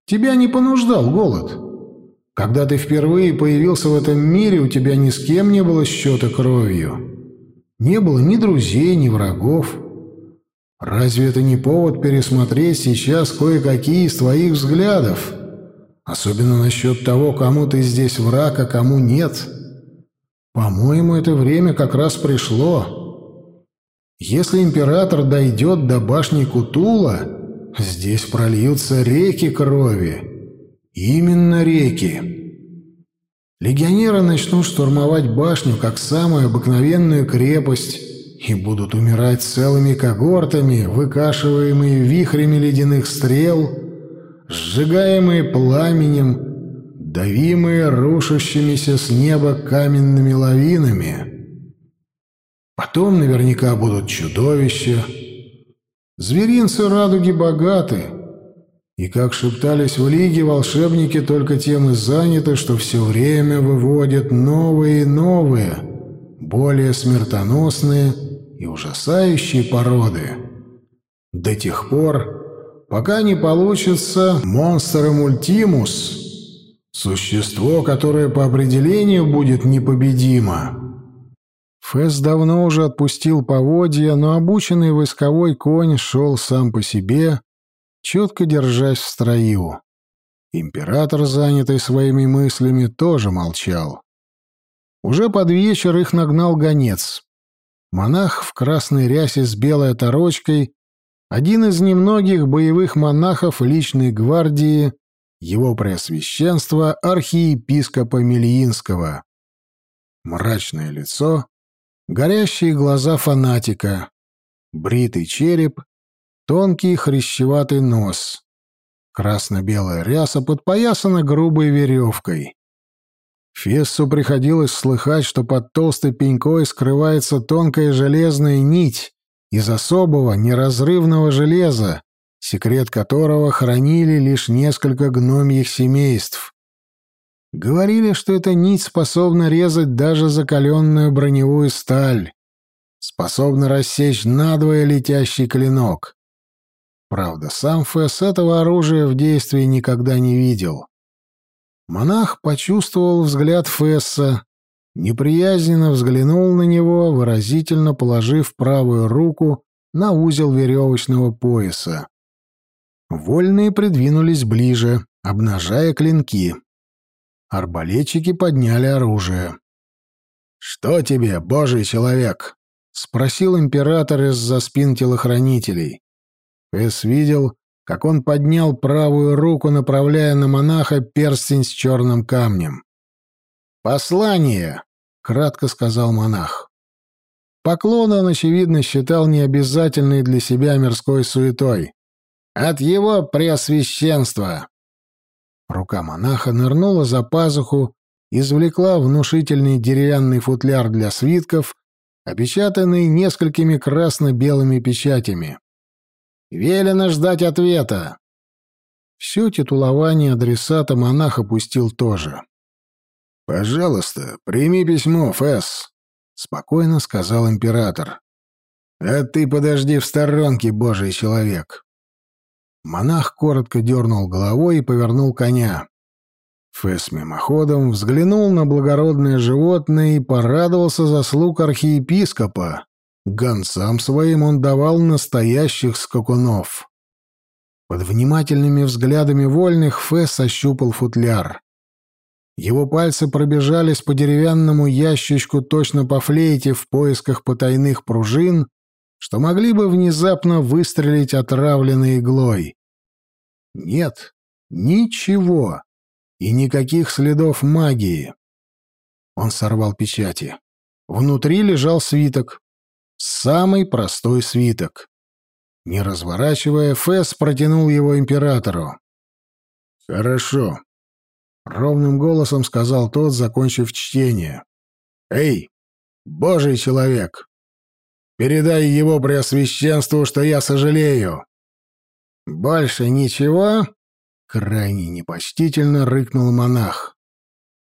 Тебя не понуждал голод. Когда ты впервые появился в этом мире, у тебя ни с кем не было счета кровью. Не было ни друзей, ни врагов. Разве это не повод пересмотреть сейчас кое-какие из твоих взглядов? Особенно насчет того, кому ты здесь враг, а кому нет. По-моему, это время как раз пришло. Если император дойдет до башни Кутула, здесь прольются реки крови. Именно реки. Легионеры начнут штурмовать башню как самую обыкновенную крепость и будут умирать целыми когортами, выкашиваемые вихрями ледяных стрел, сжигаемые пламенем, давимые рушащимися с неба каменными лавинами. Потом наверняка будут чудовища. Зверинцы радуги богаты. И, как шептались в Лиге, волшебники только тем и заняты, что все время выводят новые и новые, более смертоносные и ужасающие породы. До тех пор, пока не получится монстр мультимус, существо, которое по определению будет непобедимо. Фэс давно уже отпустил поводья, но обученный войсковой конь шел сам по себе, четко держась в строю. Император, занятый своими мыслями, тоже молчал. Уже под вечер их нагнал гонец. Монах в красной рясе с белой оторочкой, один из немногих боевых монахов личной гвардии, его преосвященства архиепископа Мельинского. Мрачное лицо, горящие глаза фанатика, бритый череп, тонкий хрящеватый нос, красно-белая ряса подпоясана грубой веревкой. Фессу приходилось слыхать, что под толстой пенькой скрывается тонкая железная нить из особого неразрывного железа, секрет которого хранили лишь несколько гномьих семейств. Говорили, что эта нить способна резать даже закаленную броневую сталь, способна рассечь надвое летящий клинок. Правда, сам Фесс этого оружия в действии никогда не видел. Монах почувствовал взгляд Фесса, неприязненно взглянул на него, выразительно положив правую руку на узел веревочного пояса. Вольные придвинулись ближе, обнажая клинки. Арбалетчики подняли оружие. «Что тебе, божий человек?» — спросил император из-за спин телохранителей. Фесс видел, как он поднял правую руку, направляя на монаха перстень с черным камнем. «Послание!» — кратко сказал монах. Поклон он, очевидно, считал необязательной для себя мирской суетой. «От его преосвященства!» Рука монаха нырнула за пазуху, извлекла внушительный деревянный футляр для свитков, опечатанный несколькими красно-белыми печатями. Велено ждать ответа. Все титулование адресата монах опустил тоже. «Пожалуйста, прими письмо, Фэс», — спокойно сказал император. «А ты подожди в сторонке, божий человек». Монах коротко дернул головой и повернул коня. Фэс мимоходом взглянул на благородное животное и порадовался заслуг архиепископа, Гонцам своим он давал настоящих скакунов. Под внимательными взглядами вольных Фесс ощупал футляр. Его пальцы пробежались по деревянному ящичку точно по флейте в поисках потайных пружин, что могли бы внезапно выстрелить отравленной иглой. Нет, ничего и никаких следов магии. Он сорвал печати. Внутри лежал свиток, Самый простой свиток. Не разворачивая, Фэс протянул его императору. «Хорошо», — ровным голосом сказал тот, закончив чтение. «Эй, божий человек, передай его преосвященству, что я сожалею». «Больше ничего?» — крайне непочтительно рыкнул монах.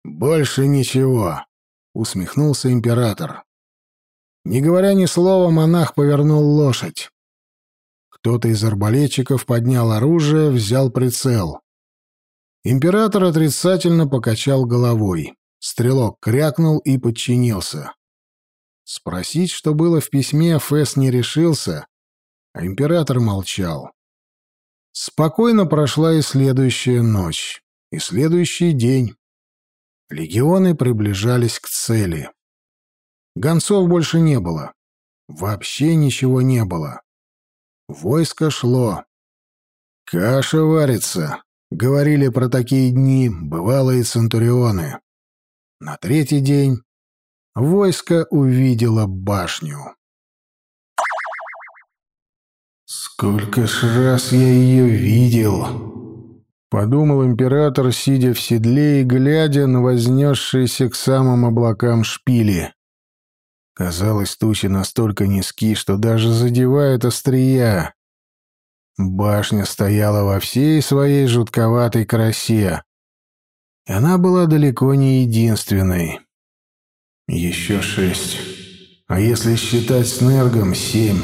«Больше ничего», — усмехнулся император. Не говоря ни слова, монах повернул лошадь. Кто-то из арбалетчиков поднял оружие, взял прицел. Император отрицательно покачал головой. Стрелок крякнул и подчинился. Спросить, что было в письме, Фэс не решился, а император молчал. Спокойно прошла и следующая ночь, и следующий день. Легионы приближались к цели. Гонцов больше не было. Вообще ничего не было. Войско шло. «Каша варится», — говорили про такие дни бывалые центурионы. На третий день войско увидело башню. «Сколько ж раз я ее видел!» — подумал император, сидя в седле и глядя на вознесшиеся к самым облакам шпили. Казалось, тучи настолько низки, что даже задевают острия. Башня стояла во всей своей жутковатой красе. Она была далеко не единственной. Еще шесть. А если считать с Нергом, семь.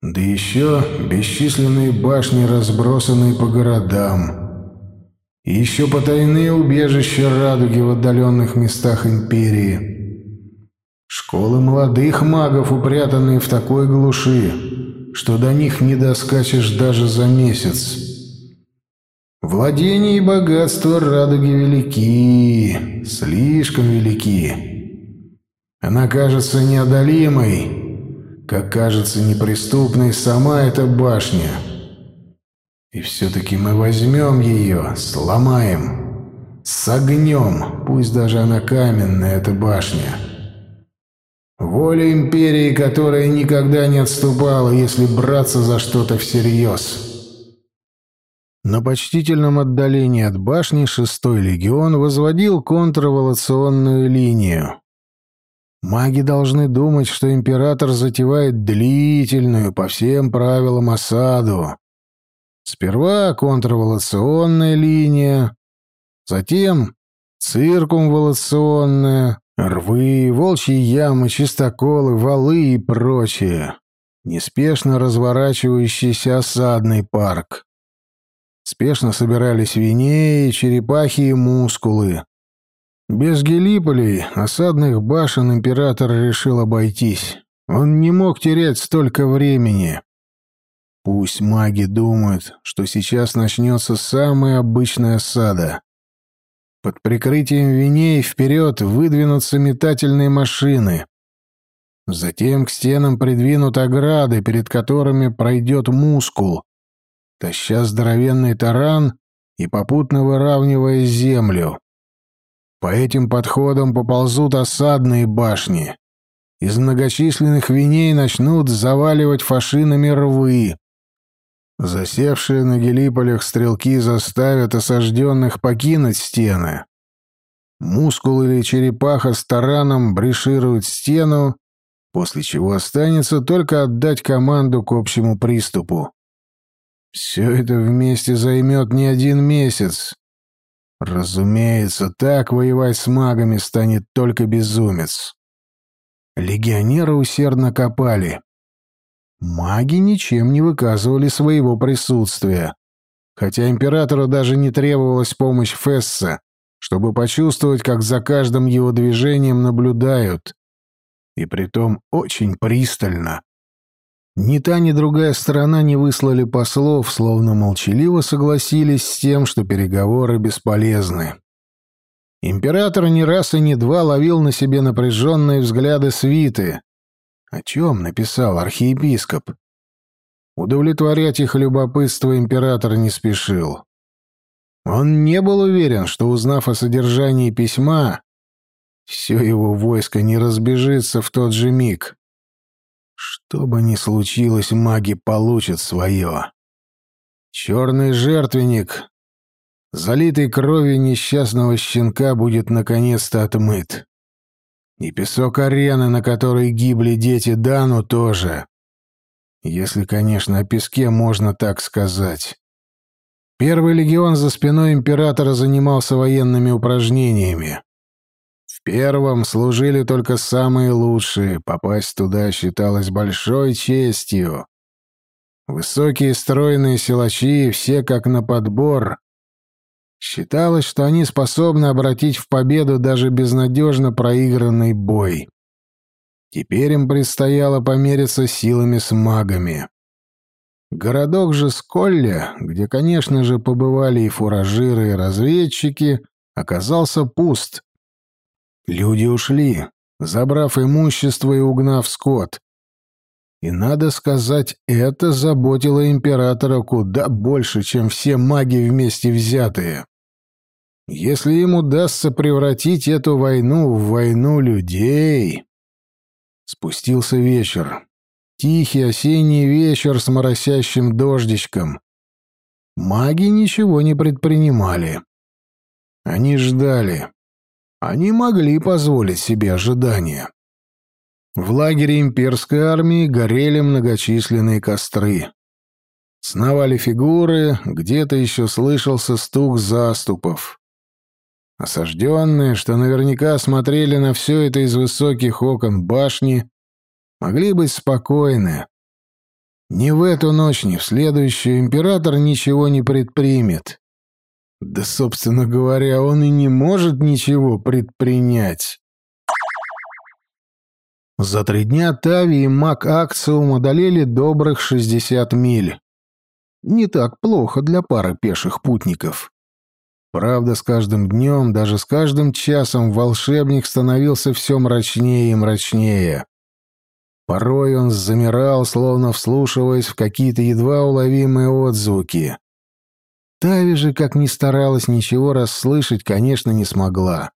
Да еще бесчисленные башни, разбросанные по городам. И еще потайные убежища радуги в отдаленных местах империи. Школы молодых магов, упрятанные в такой глуши, что до них не доскачешь даже за месяц. Владения и богатства радуги велики, слишком велики. Она кажется неодолимой, как кажется неприступной сама эта башня. И все-таки мы возьмем ее, сломаем, согнем, пусть даже она каменная, эта башня». Воля империи, которая никогда не отступала, если браться за что-то всерьез. На почтительном отдалении от башни шестой легион возводил контраволационную линию. Маги должны думать, что император затевает длительную, по всем правилам, осаду. Сперва контраволационная линия, затем циркумволационная, рвы, волчьи ямы, чистоколы, валы и прочее. Неспешно разворачивающийся осадный парк. Спешно собирались свиней, черепахи и мускулы. Без Гелиполей, осадных башен, император решил обойтись. Он не мог терять столько времени. Пусть маги думают, что сейчас начнется самая обычная осада. Под прикрытием виней вперед выдвинутся метательные машины. Затем к стенам придвинут ограды, перед которыми пройдет мускул, таща здоровенный таран и попутно выравнивая землю. По этим подходам поползут осадные башни. Из многочисленных виней начнут заваливать фашинами рвы. Засевшие на Гелиполях стрелки заставят осажденных покинуть стены. Мускул или черепаха с тараном брешируют стену, после чего останется только отдать команду к общему приступу. Все это вместе займет не один месяц. Разумеется, так воевать с магами станет только безумец. Легионеры усердно копали. Маги ничем не выказывали своего присутствия, хотя императору даже не требовалась помощь Фесса, чтобы почувствовать, как за каждым его движением наблюдают, и притом очень пристально. Ни та, ни другая сторона не выслали послов, словно молчаливо согласились с тем, что переговоры бесполезны. Император ни раз и ни два ловил на себе напряженные взгляды свиты. О чем написал архиепископ? Удовлетворять их любопытство император не спешил. Он не был уверен, что, узнав о содержании письма, все его войско не разбежится в тот же миг. Что бы ни случилось, маги получат свое. Черный жертвенник, залитый кровью несчастного щенка, будет наконец-то отмыт. И песок арены, на которой гибли дети Дану, тоже. Если, конечно, о песке можно так сказать. Первый легион за спиной императора занимался военными упражнениями первом служили только самые лучшие, попасть туда считалось большой честью. Высокие стройные силачи, все как на подбор. Считалось, что они способны обратить в победу даже безнадежно проигранный бой. Теперь им предстояло помериться силами с магами. Городок же Сколля, где, конечно же, побывали и фуражиры, и разведчики, оказался пуст. Люди ушли, забрав имущество и угнав скот. И, надо сказать, это заботило императора куда больше, чем все маги вместе взятые. Если им удастся превратить эту войну в войну людей... Спустился вечер. Тихий осенний вечер с моросящим дождичком. Маги ничего не предпринимали. Они ждали. Они могли позволить себе ожидания. В лагере имперской армии горели многочисленные костры. Сновали фигуры, где-то еще слышался стук заступов. Осажденные, что наверняка смотрели на все это из высоких окон башни, могли быть спокойны. Ни в эту ночь, ни в следующую император ничего не предпримет. Да, собственно говоря, он и не может ничего предпринять. За три дня Тави и Мак Акциум одолели добрых 60 миль. Не так плохо для пары пеших путников. Правда, с каждым днем, даже с каждым часом волшебник становился все мрачнее и мрачнее. Порой он замирал, словно вслушиваясь в какие-то едва уловимые отзвуки. Тави же, как ни старалась ничего расслышать, конечно, не смогла.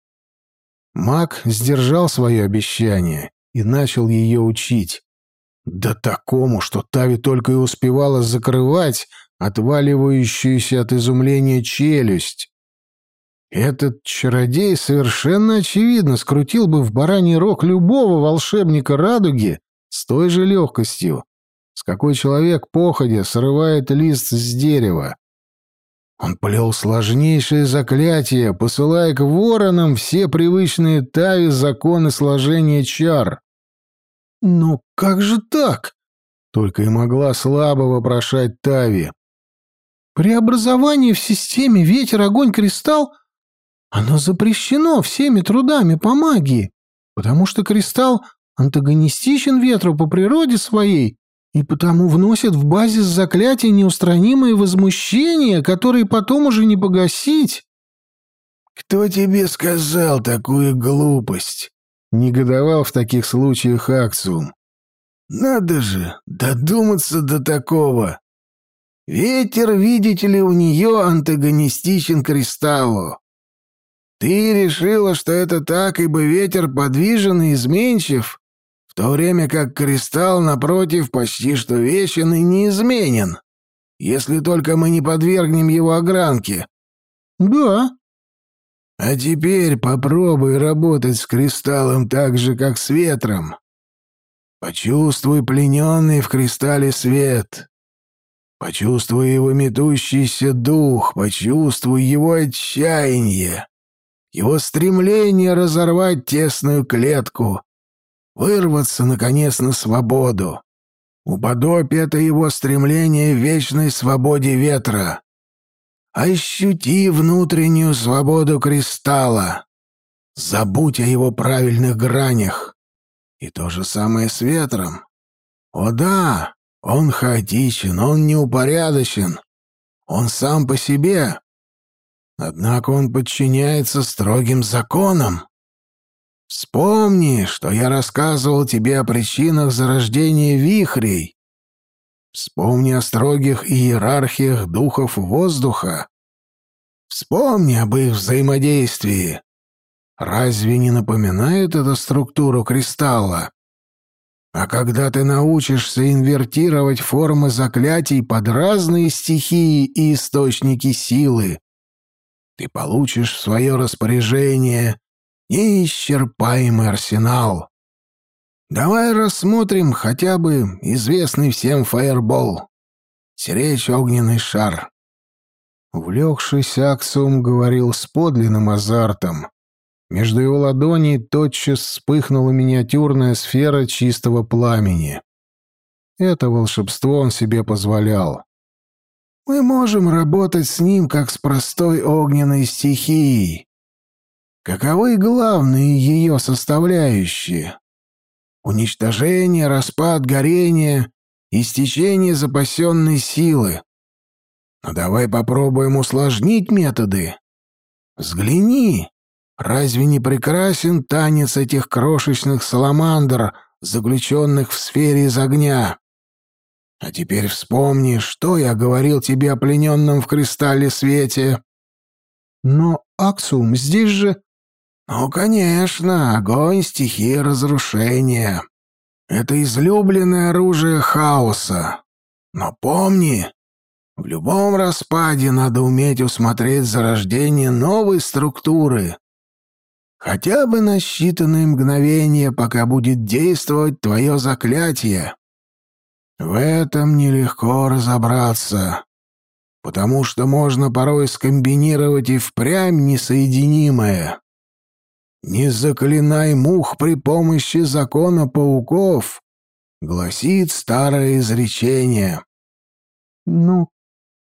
Маг сдержал свое обещание и начал ее учить. Да такому, что Тави только и успевала закрывать отваливающуюся от изумления челюсть. Этот чародей совершенно очевидно скрутил бы в бараний рог любого волшебника радуги с той же легкостью, с какой человек походя срывает лист с дерева. Он плел сложнейшие заклятия, посылая к воронам все привычные Тави законы сложения чар. «Но как же так?» — только и могла слабо вопрошать Тави. «Преобразование в системе ветер, огонь, кристалл оно запрещено всеми трудами по магии, потому что кристалл антагонистичен ветру по природе своей и потому вносит в базис заклятия неустранимые возмущения, которые потом уже не погасить. «Кто тебе сказал такую глупость?» — негодовал в таких случаях Аксум. «Надо же додуматься до такого! Ветер, видите ли, у нее антагонистичен кристаллу. Ты решила, что это так, ибо ветер подвижен и изменчив, в то время как кристалл, напротив, почти что вечен и неизменен, если только мы не подвергнем его огранке. Да. А теперь попробуй работать с кристаллом так же, как с ветром. Почувствуй плененный в кристалле свет. Почувствуй его метущийся дух, почувствуй его отчаяние его стремление разорвать тесную клетку, вырваться, наконец, на свободу. Уподобь это его стремление в вечной свободе ветра. Ощути внутреннюю свободу кристалла. Забудь о его правильных гранях. И то же самое с ветром. О да, он хаотичен, он неупорядочен. Он сам по себе, Однако он подчиняется строгим законам. Вспомни, что я рассказывал тебе о причинах зарождения вихрей. Вспомни о строгих иерархиях духов воздуха. Вспомни об их взаимодействии. Разве не напоминает это структуру кристалла? А когда ты научишься инвертировать формы заклятий под разные стихии и источники силы, ты получишь в свое распоряжение неисчерпаемый арсенал. Давай рассмотрим хотя бы известный всем фаербол. Сиречь огненный шар. Увлекшись, Аксум говорил с подлинным азартом. Между его ладоней тотчас вспыхнула миниатюрная сфера чистого пламени. Это волшебство он себе позволял. Мы можем работать с ним, как с простой огненной стихией. Каковы главные ее составляющие? Уничтожение, распад, горение, истечение запасенной силы. Но давай попробуем усложнить методы. Взгляни, разве не прекрасен танец этих крошечных саламандр, заключенных в сфере из огня? А теперь вспомни, что я говорил тебе о плененном в кристалле свете. Но, Аксум, здесь же... Ну, конечно, огонь — стихия разрушения. Это излюбленное оружие хаоса. Но помни, в любом распаде надо уметь усмотреть зарождение новой структуры. Хотя бы на считанные мгновения, пока будет действовать твое заклятие. В этом нелегко разобраться, потому что можно порой скомбинировать и впрямь несоединимое. «Не заклинай мух при помощи закона пауков», — гласит старое изречение. «Ну,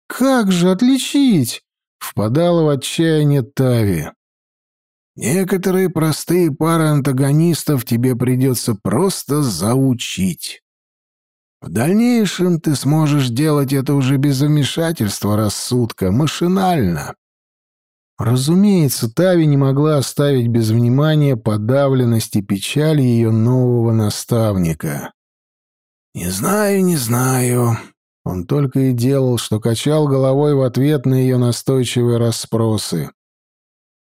как же отличить?» — впадала в отчаяние Тави. «Некоторые простые пары антагонистов тебе придется просто заучить». В дальнейшем ты сможешь делать это уже без вмешательства рассудка, машинально. Разумеется, Тави не могла оставить без внимания подавленность и печаль ее нового наставника. «Не знаю, не знаю». Он только и делал, что качал головой в ответ на ее настойчивые расспросы.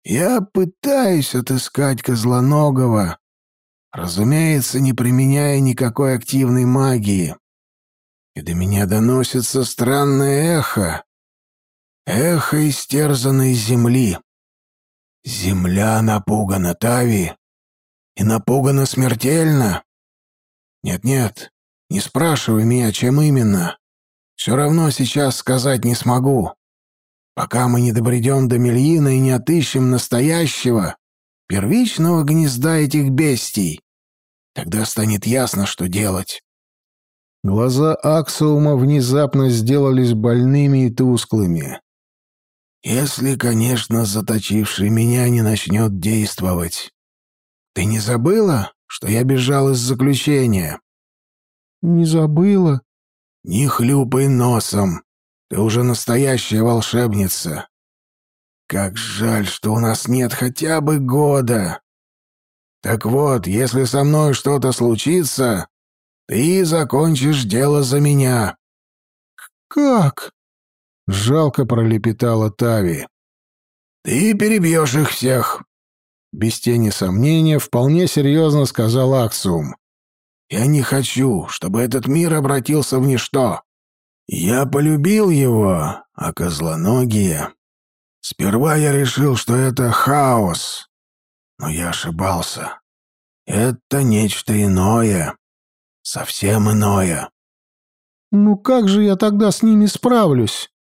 «Я пытаюсь отыскать Козлоногого, разумеется, не применяя никакой активной магии. И до меня доносится странное эхо. Эхо истерзанной земли. Земля напугана, Тави. И напугана смертельно. Нет-нет, не спрашивай меня, чем именно. Все равно сейчас сказать не смогу. Пока мы не добредем до Мельина и не отыщем настоящего, первичного гнезда этих бестий, тогда станет ясно, что делать. Глаза Аксаума внезапно сделались больными и тусклыми. Если, конечно, заточивший меня не начнет действовать. Ты не забыла, что я бежал из заключения? Не забыла. Не хлюпай носом. Ты уже настоящая волшебница. Как жаль, что у нас нет хотя бы года. Так вот, если со мной что-то случится, ты закончишь дело за меня. Как? Жалко пролепетала Тави. Ты перебьешь их всех. Без тени сомнения, вполне серьезно сказал Аксум. Я не хочу, чтобы этот мир обратился в ничто. Я полюбил его, а козлоногие... Сперва я решил, что это хаос, но я ошибался. Это нечто иное, совсем иное. Ну как же я тогда с ними справлюсь?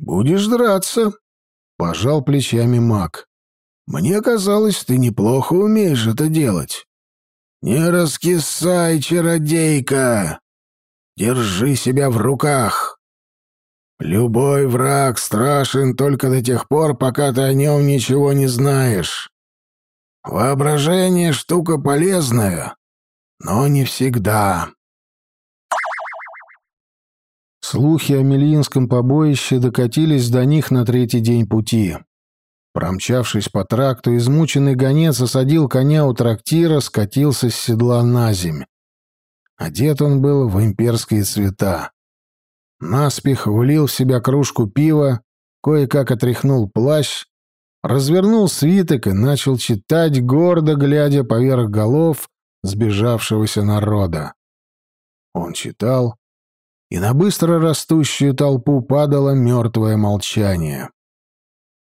Будешь драться, пожал плечами маг. Мне казалось, ты неплохо умеешь это делать. Не раскисай, чародейка. Держи себя в руках. Любой враг страшен только до тех пор, пока ты о нем ничего не знаешь. Воображение — штука полезная, но не всегда. Слухи о Мельинском побоище докатились до них на третий день пути. Промчавшись по тракту, измученный гонец осадил коня у трактира, скатился с седла на земь. Одет он был в имперские цвета. Наспех влил в себя кружку пива, кое-как отряхнул плащ, развернул свиток и начал читать, гордо глядя поверх голов сбежавшегося народа. Он читал, и на быстро растущую толпу падало мертвое молчание.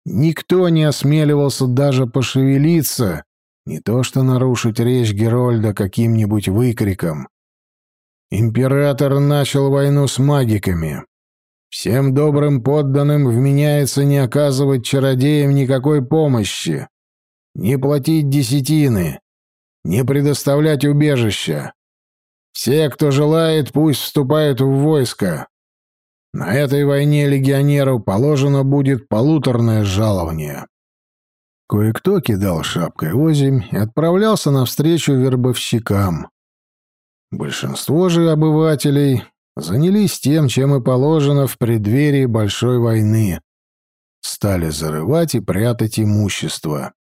Никто не осмеливался даже пошевелиться, не то что нарушить речь Герольда каким-нибудь выкриком. Император начал войну с магиками. Всем добрым подданным вменяется не оказывать чародеям никакой помощи, не платить десятины, не предоставлять убежища. Все, кто желает, пусть вступают в войско. На этой войне легионеру положено будет полуторное жалование. Кое-кто кидал шапкой озимь и отправлялся навстречу вербовщикам. Большинство же обывателей занялись тем, чем и положено в преддверии большой войны. Стали зарывать и прятать имущество.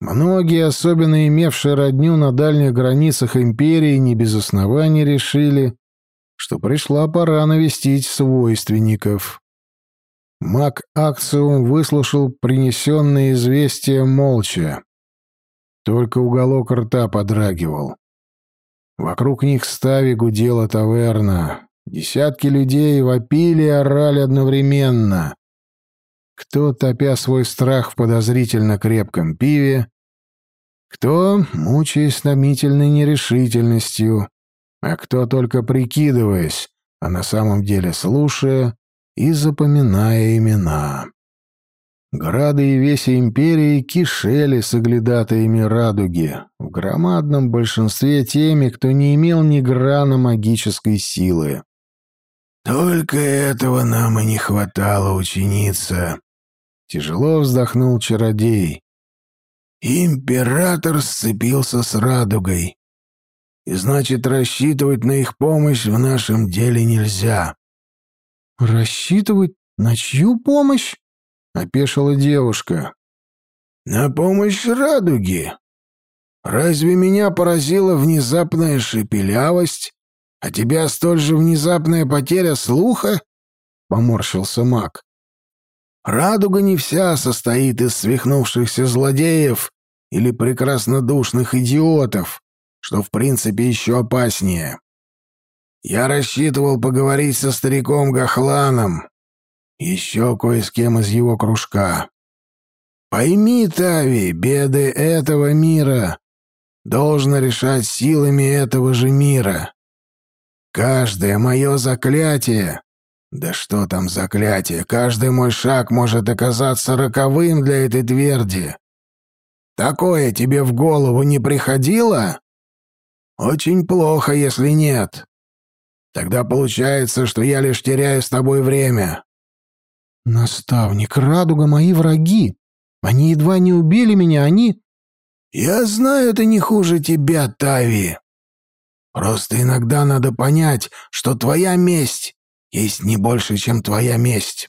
Многие, особенно имевшие родню на дальних границах империи, не без оснований решили, что пришла пора навестить свойственников. Маг Акциум выслушал принесенные известия молча. Только уголок рта подрагивал. Вокруг них стави гудела таверна. Десятки людей вопили и орали одновременно. Кто, топя свой страх в подозрительно крепком пиве, кто, мучаясь томительной нерешительностью, а кто только прикидываясь, а на самом деле слушая и запоминая имена. Грады и веси империи кишели с оглядатаями радуги, в громадном большинстве теми, кто не имел ни грана магической силы. «Только этого нам и не хватало, ученица!» Тяжело вздохнул чародей. «Император сцепился с радугой, и значит, рассчитывать на их помощь в нашем деле нельзя». «Рассчитывать на чью помощь?» — опешила девушка. «На помощь радуги. Разве меня поразила внезапная шепелявость, а тебя столь же внезапная потеря слуха?» — поморщился маг. «Радуга не вся состоит из свихнувшихся злодеев, или прекраснодушных идиотов, что в принципе еще опаснее. Я рассчитывал поговорить со стариком Гахланом, еще кое с кем из его кружка. Пойми, Тави, беды этого мира должно решать силами этого же мира. Каждое мое заклятие, да что там заклятие, каждый мой шаг может оказаться роковым для этой тверди. Такое тебе в голову не приходило? Очень плохо, если нет. Тогда получается, что я лишь теряю с тобой время. Наставник, радуга мои враги. Они едва не убили меня, они... Я знаю, это не хуже тебя, Тави. Просто иногда надо понять, что твоя месть есть не больше, чем твоя месть.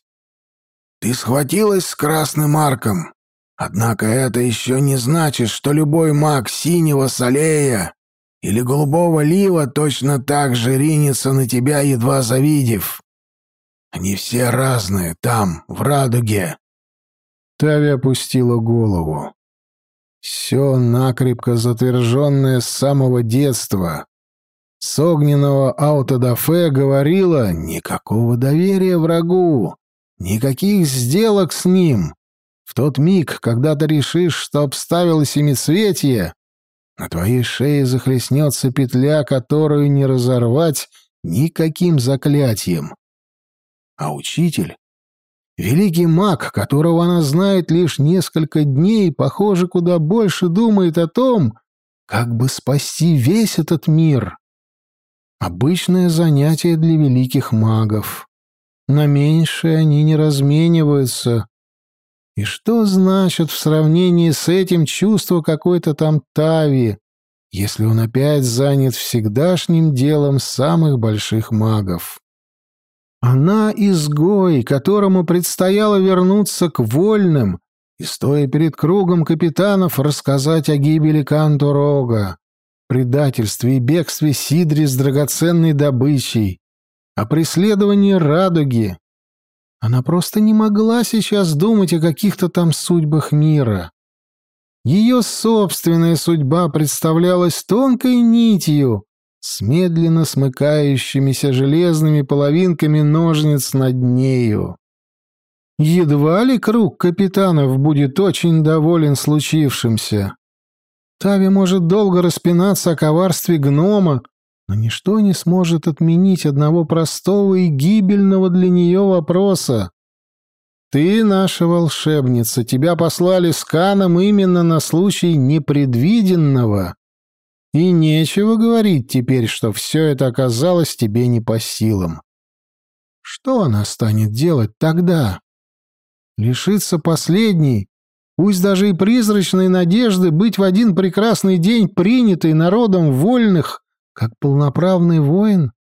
Ты схватилась с Красным Арком, однако это еще не значит, что любой маг синего солея или голубого лива точно так же ринется на тебя, едва завидев. Они все разные там, в радуге. Тави опустила голову. Все накрепко затверженное с самого детства. С огненного аутодафе говорила никакого доверия врагу, никаких сделок с ним. В тот миг, когда ты решишь, что обставила семицветие, на твоей шее захлестнется петля, которую не разорвать никаким заклятием. А учитель Великий маг, которого она знает лишь несколько дней, похоже, куда больше думает о том, как бы спасти весь этот мир. Обычное занятие для великих магов. На меньшее они не размениваются. И что значит в сравнении с этим чувство какой-то там Тави, если он опять занят всегдашним делом самых больших магов? Она изгой, которому предстояло вернуться к вольным и, стоя перед кругом капитанов, рассказать о гибели Канторога, предательстве и бегстве Сидри с драгоценной добычей, о преследовании радуги. Она просто не могла сейчас думать о каких-то там судьбах мира. Ее собственная судьба представлялась тонкой нитью, с медленно смыкающимися железными половинками ножниц над нею. Едва ли круг капитанов будет очень доволен случившимся. Тави может долго распинаться о коварстве гнома, но ничто не сможет отменить одного простого и гибельного для нее вопроса. «Ты наша волшебница, тебя послали с Каном именно на случай непредвиденного, и нечего говорить теперь, что все это оказалось тебе не по силам. Что она станет делать тогда? Лишиться последней, пусть даже и призрачной надежды быть в один прекрасный день принятой народом вольных, как полноправный воин?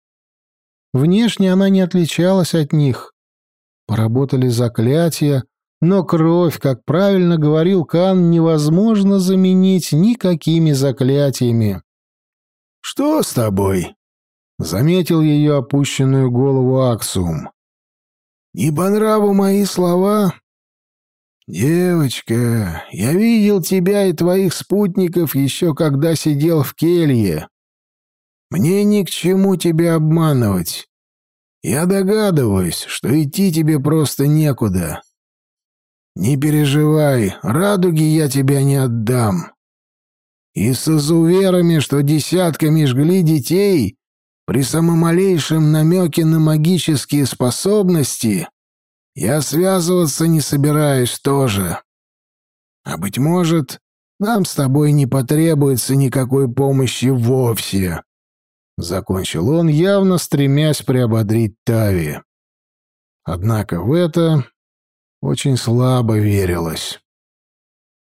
Внешне она не отличалась от них. Поработали заклятия, но кровь, как правильно говорил Кан, невозможно заменить никакими заклятиями. «Что с тобой?» — заметил ее опущенную голову Аксум. «Не по нраву мои слова?» «Девочка, я видел тебя и твоих спутников еще когда сидел в келье. Мне ни к чему тебя обманывать. Я догадываюсь, что идти тебе просто некуда. «Не переживай, радуги я тебя не отдам. И с изуверами, что десятками жгли детей, при самом малейшем намеке на магические способности, я связываться не собираюсь тоже. А, быть может, нам с тобой не потребуется никакой помощи вовсе». Закончил он, явно стремясь приободрить Тави. Однако в это очень слабо верилось.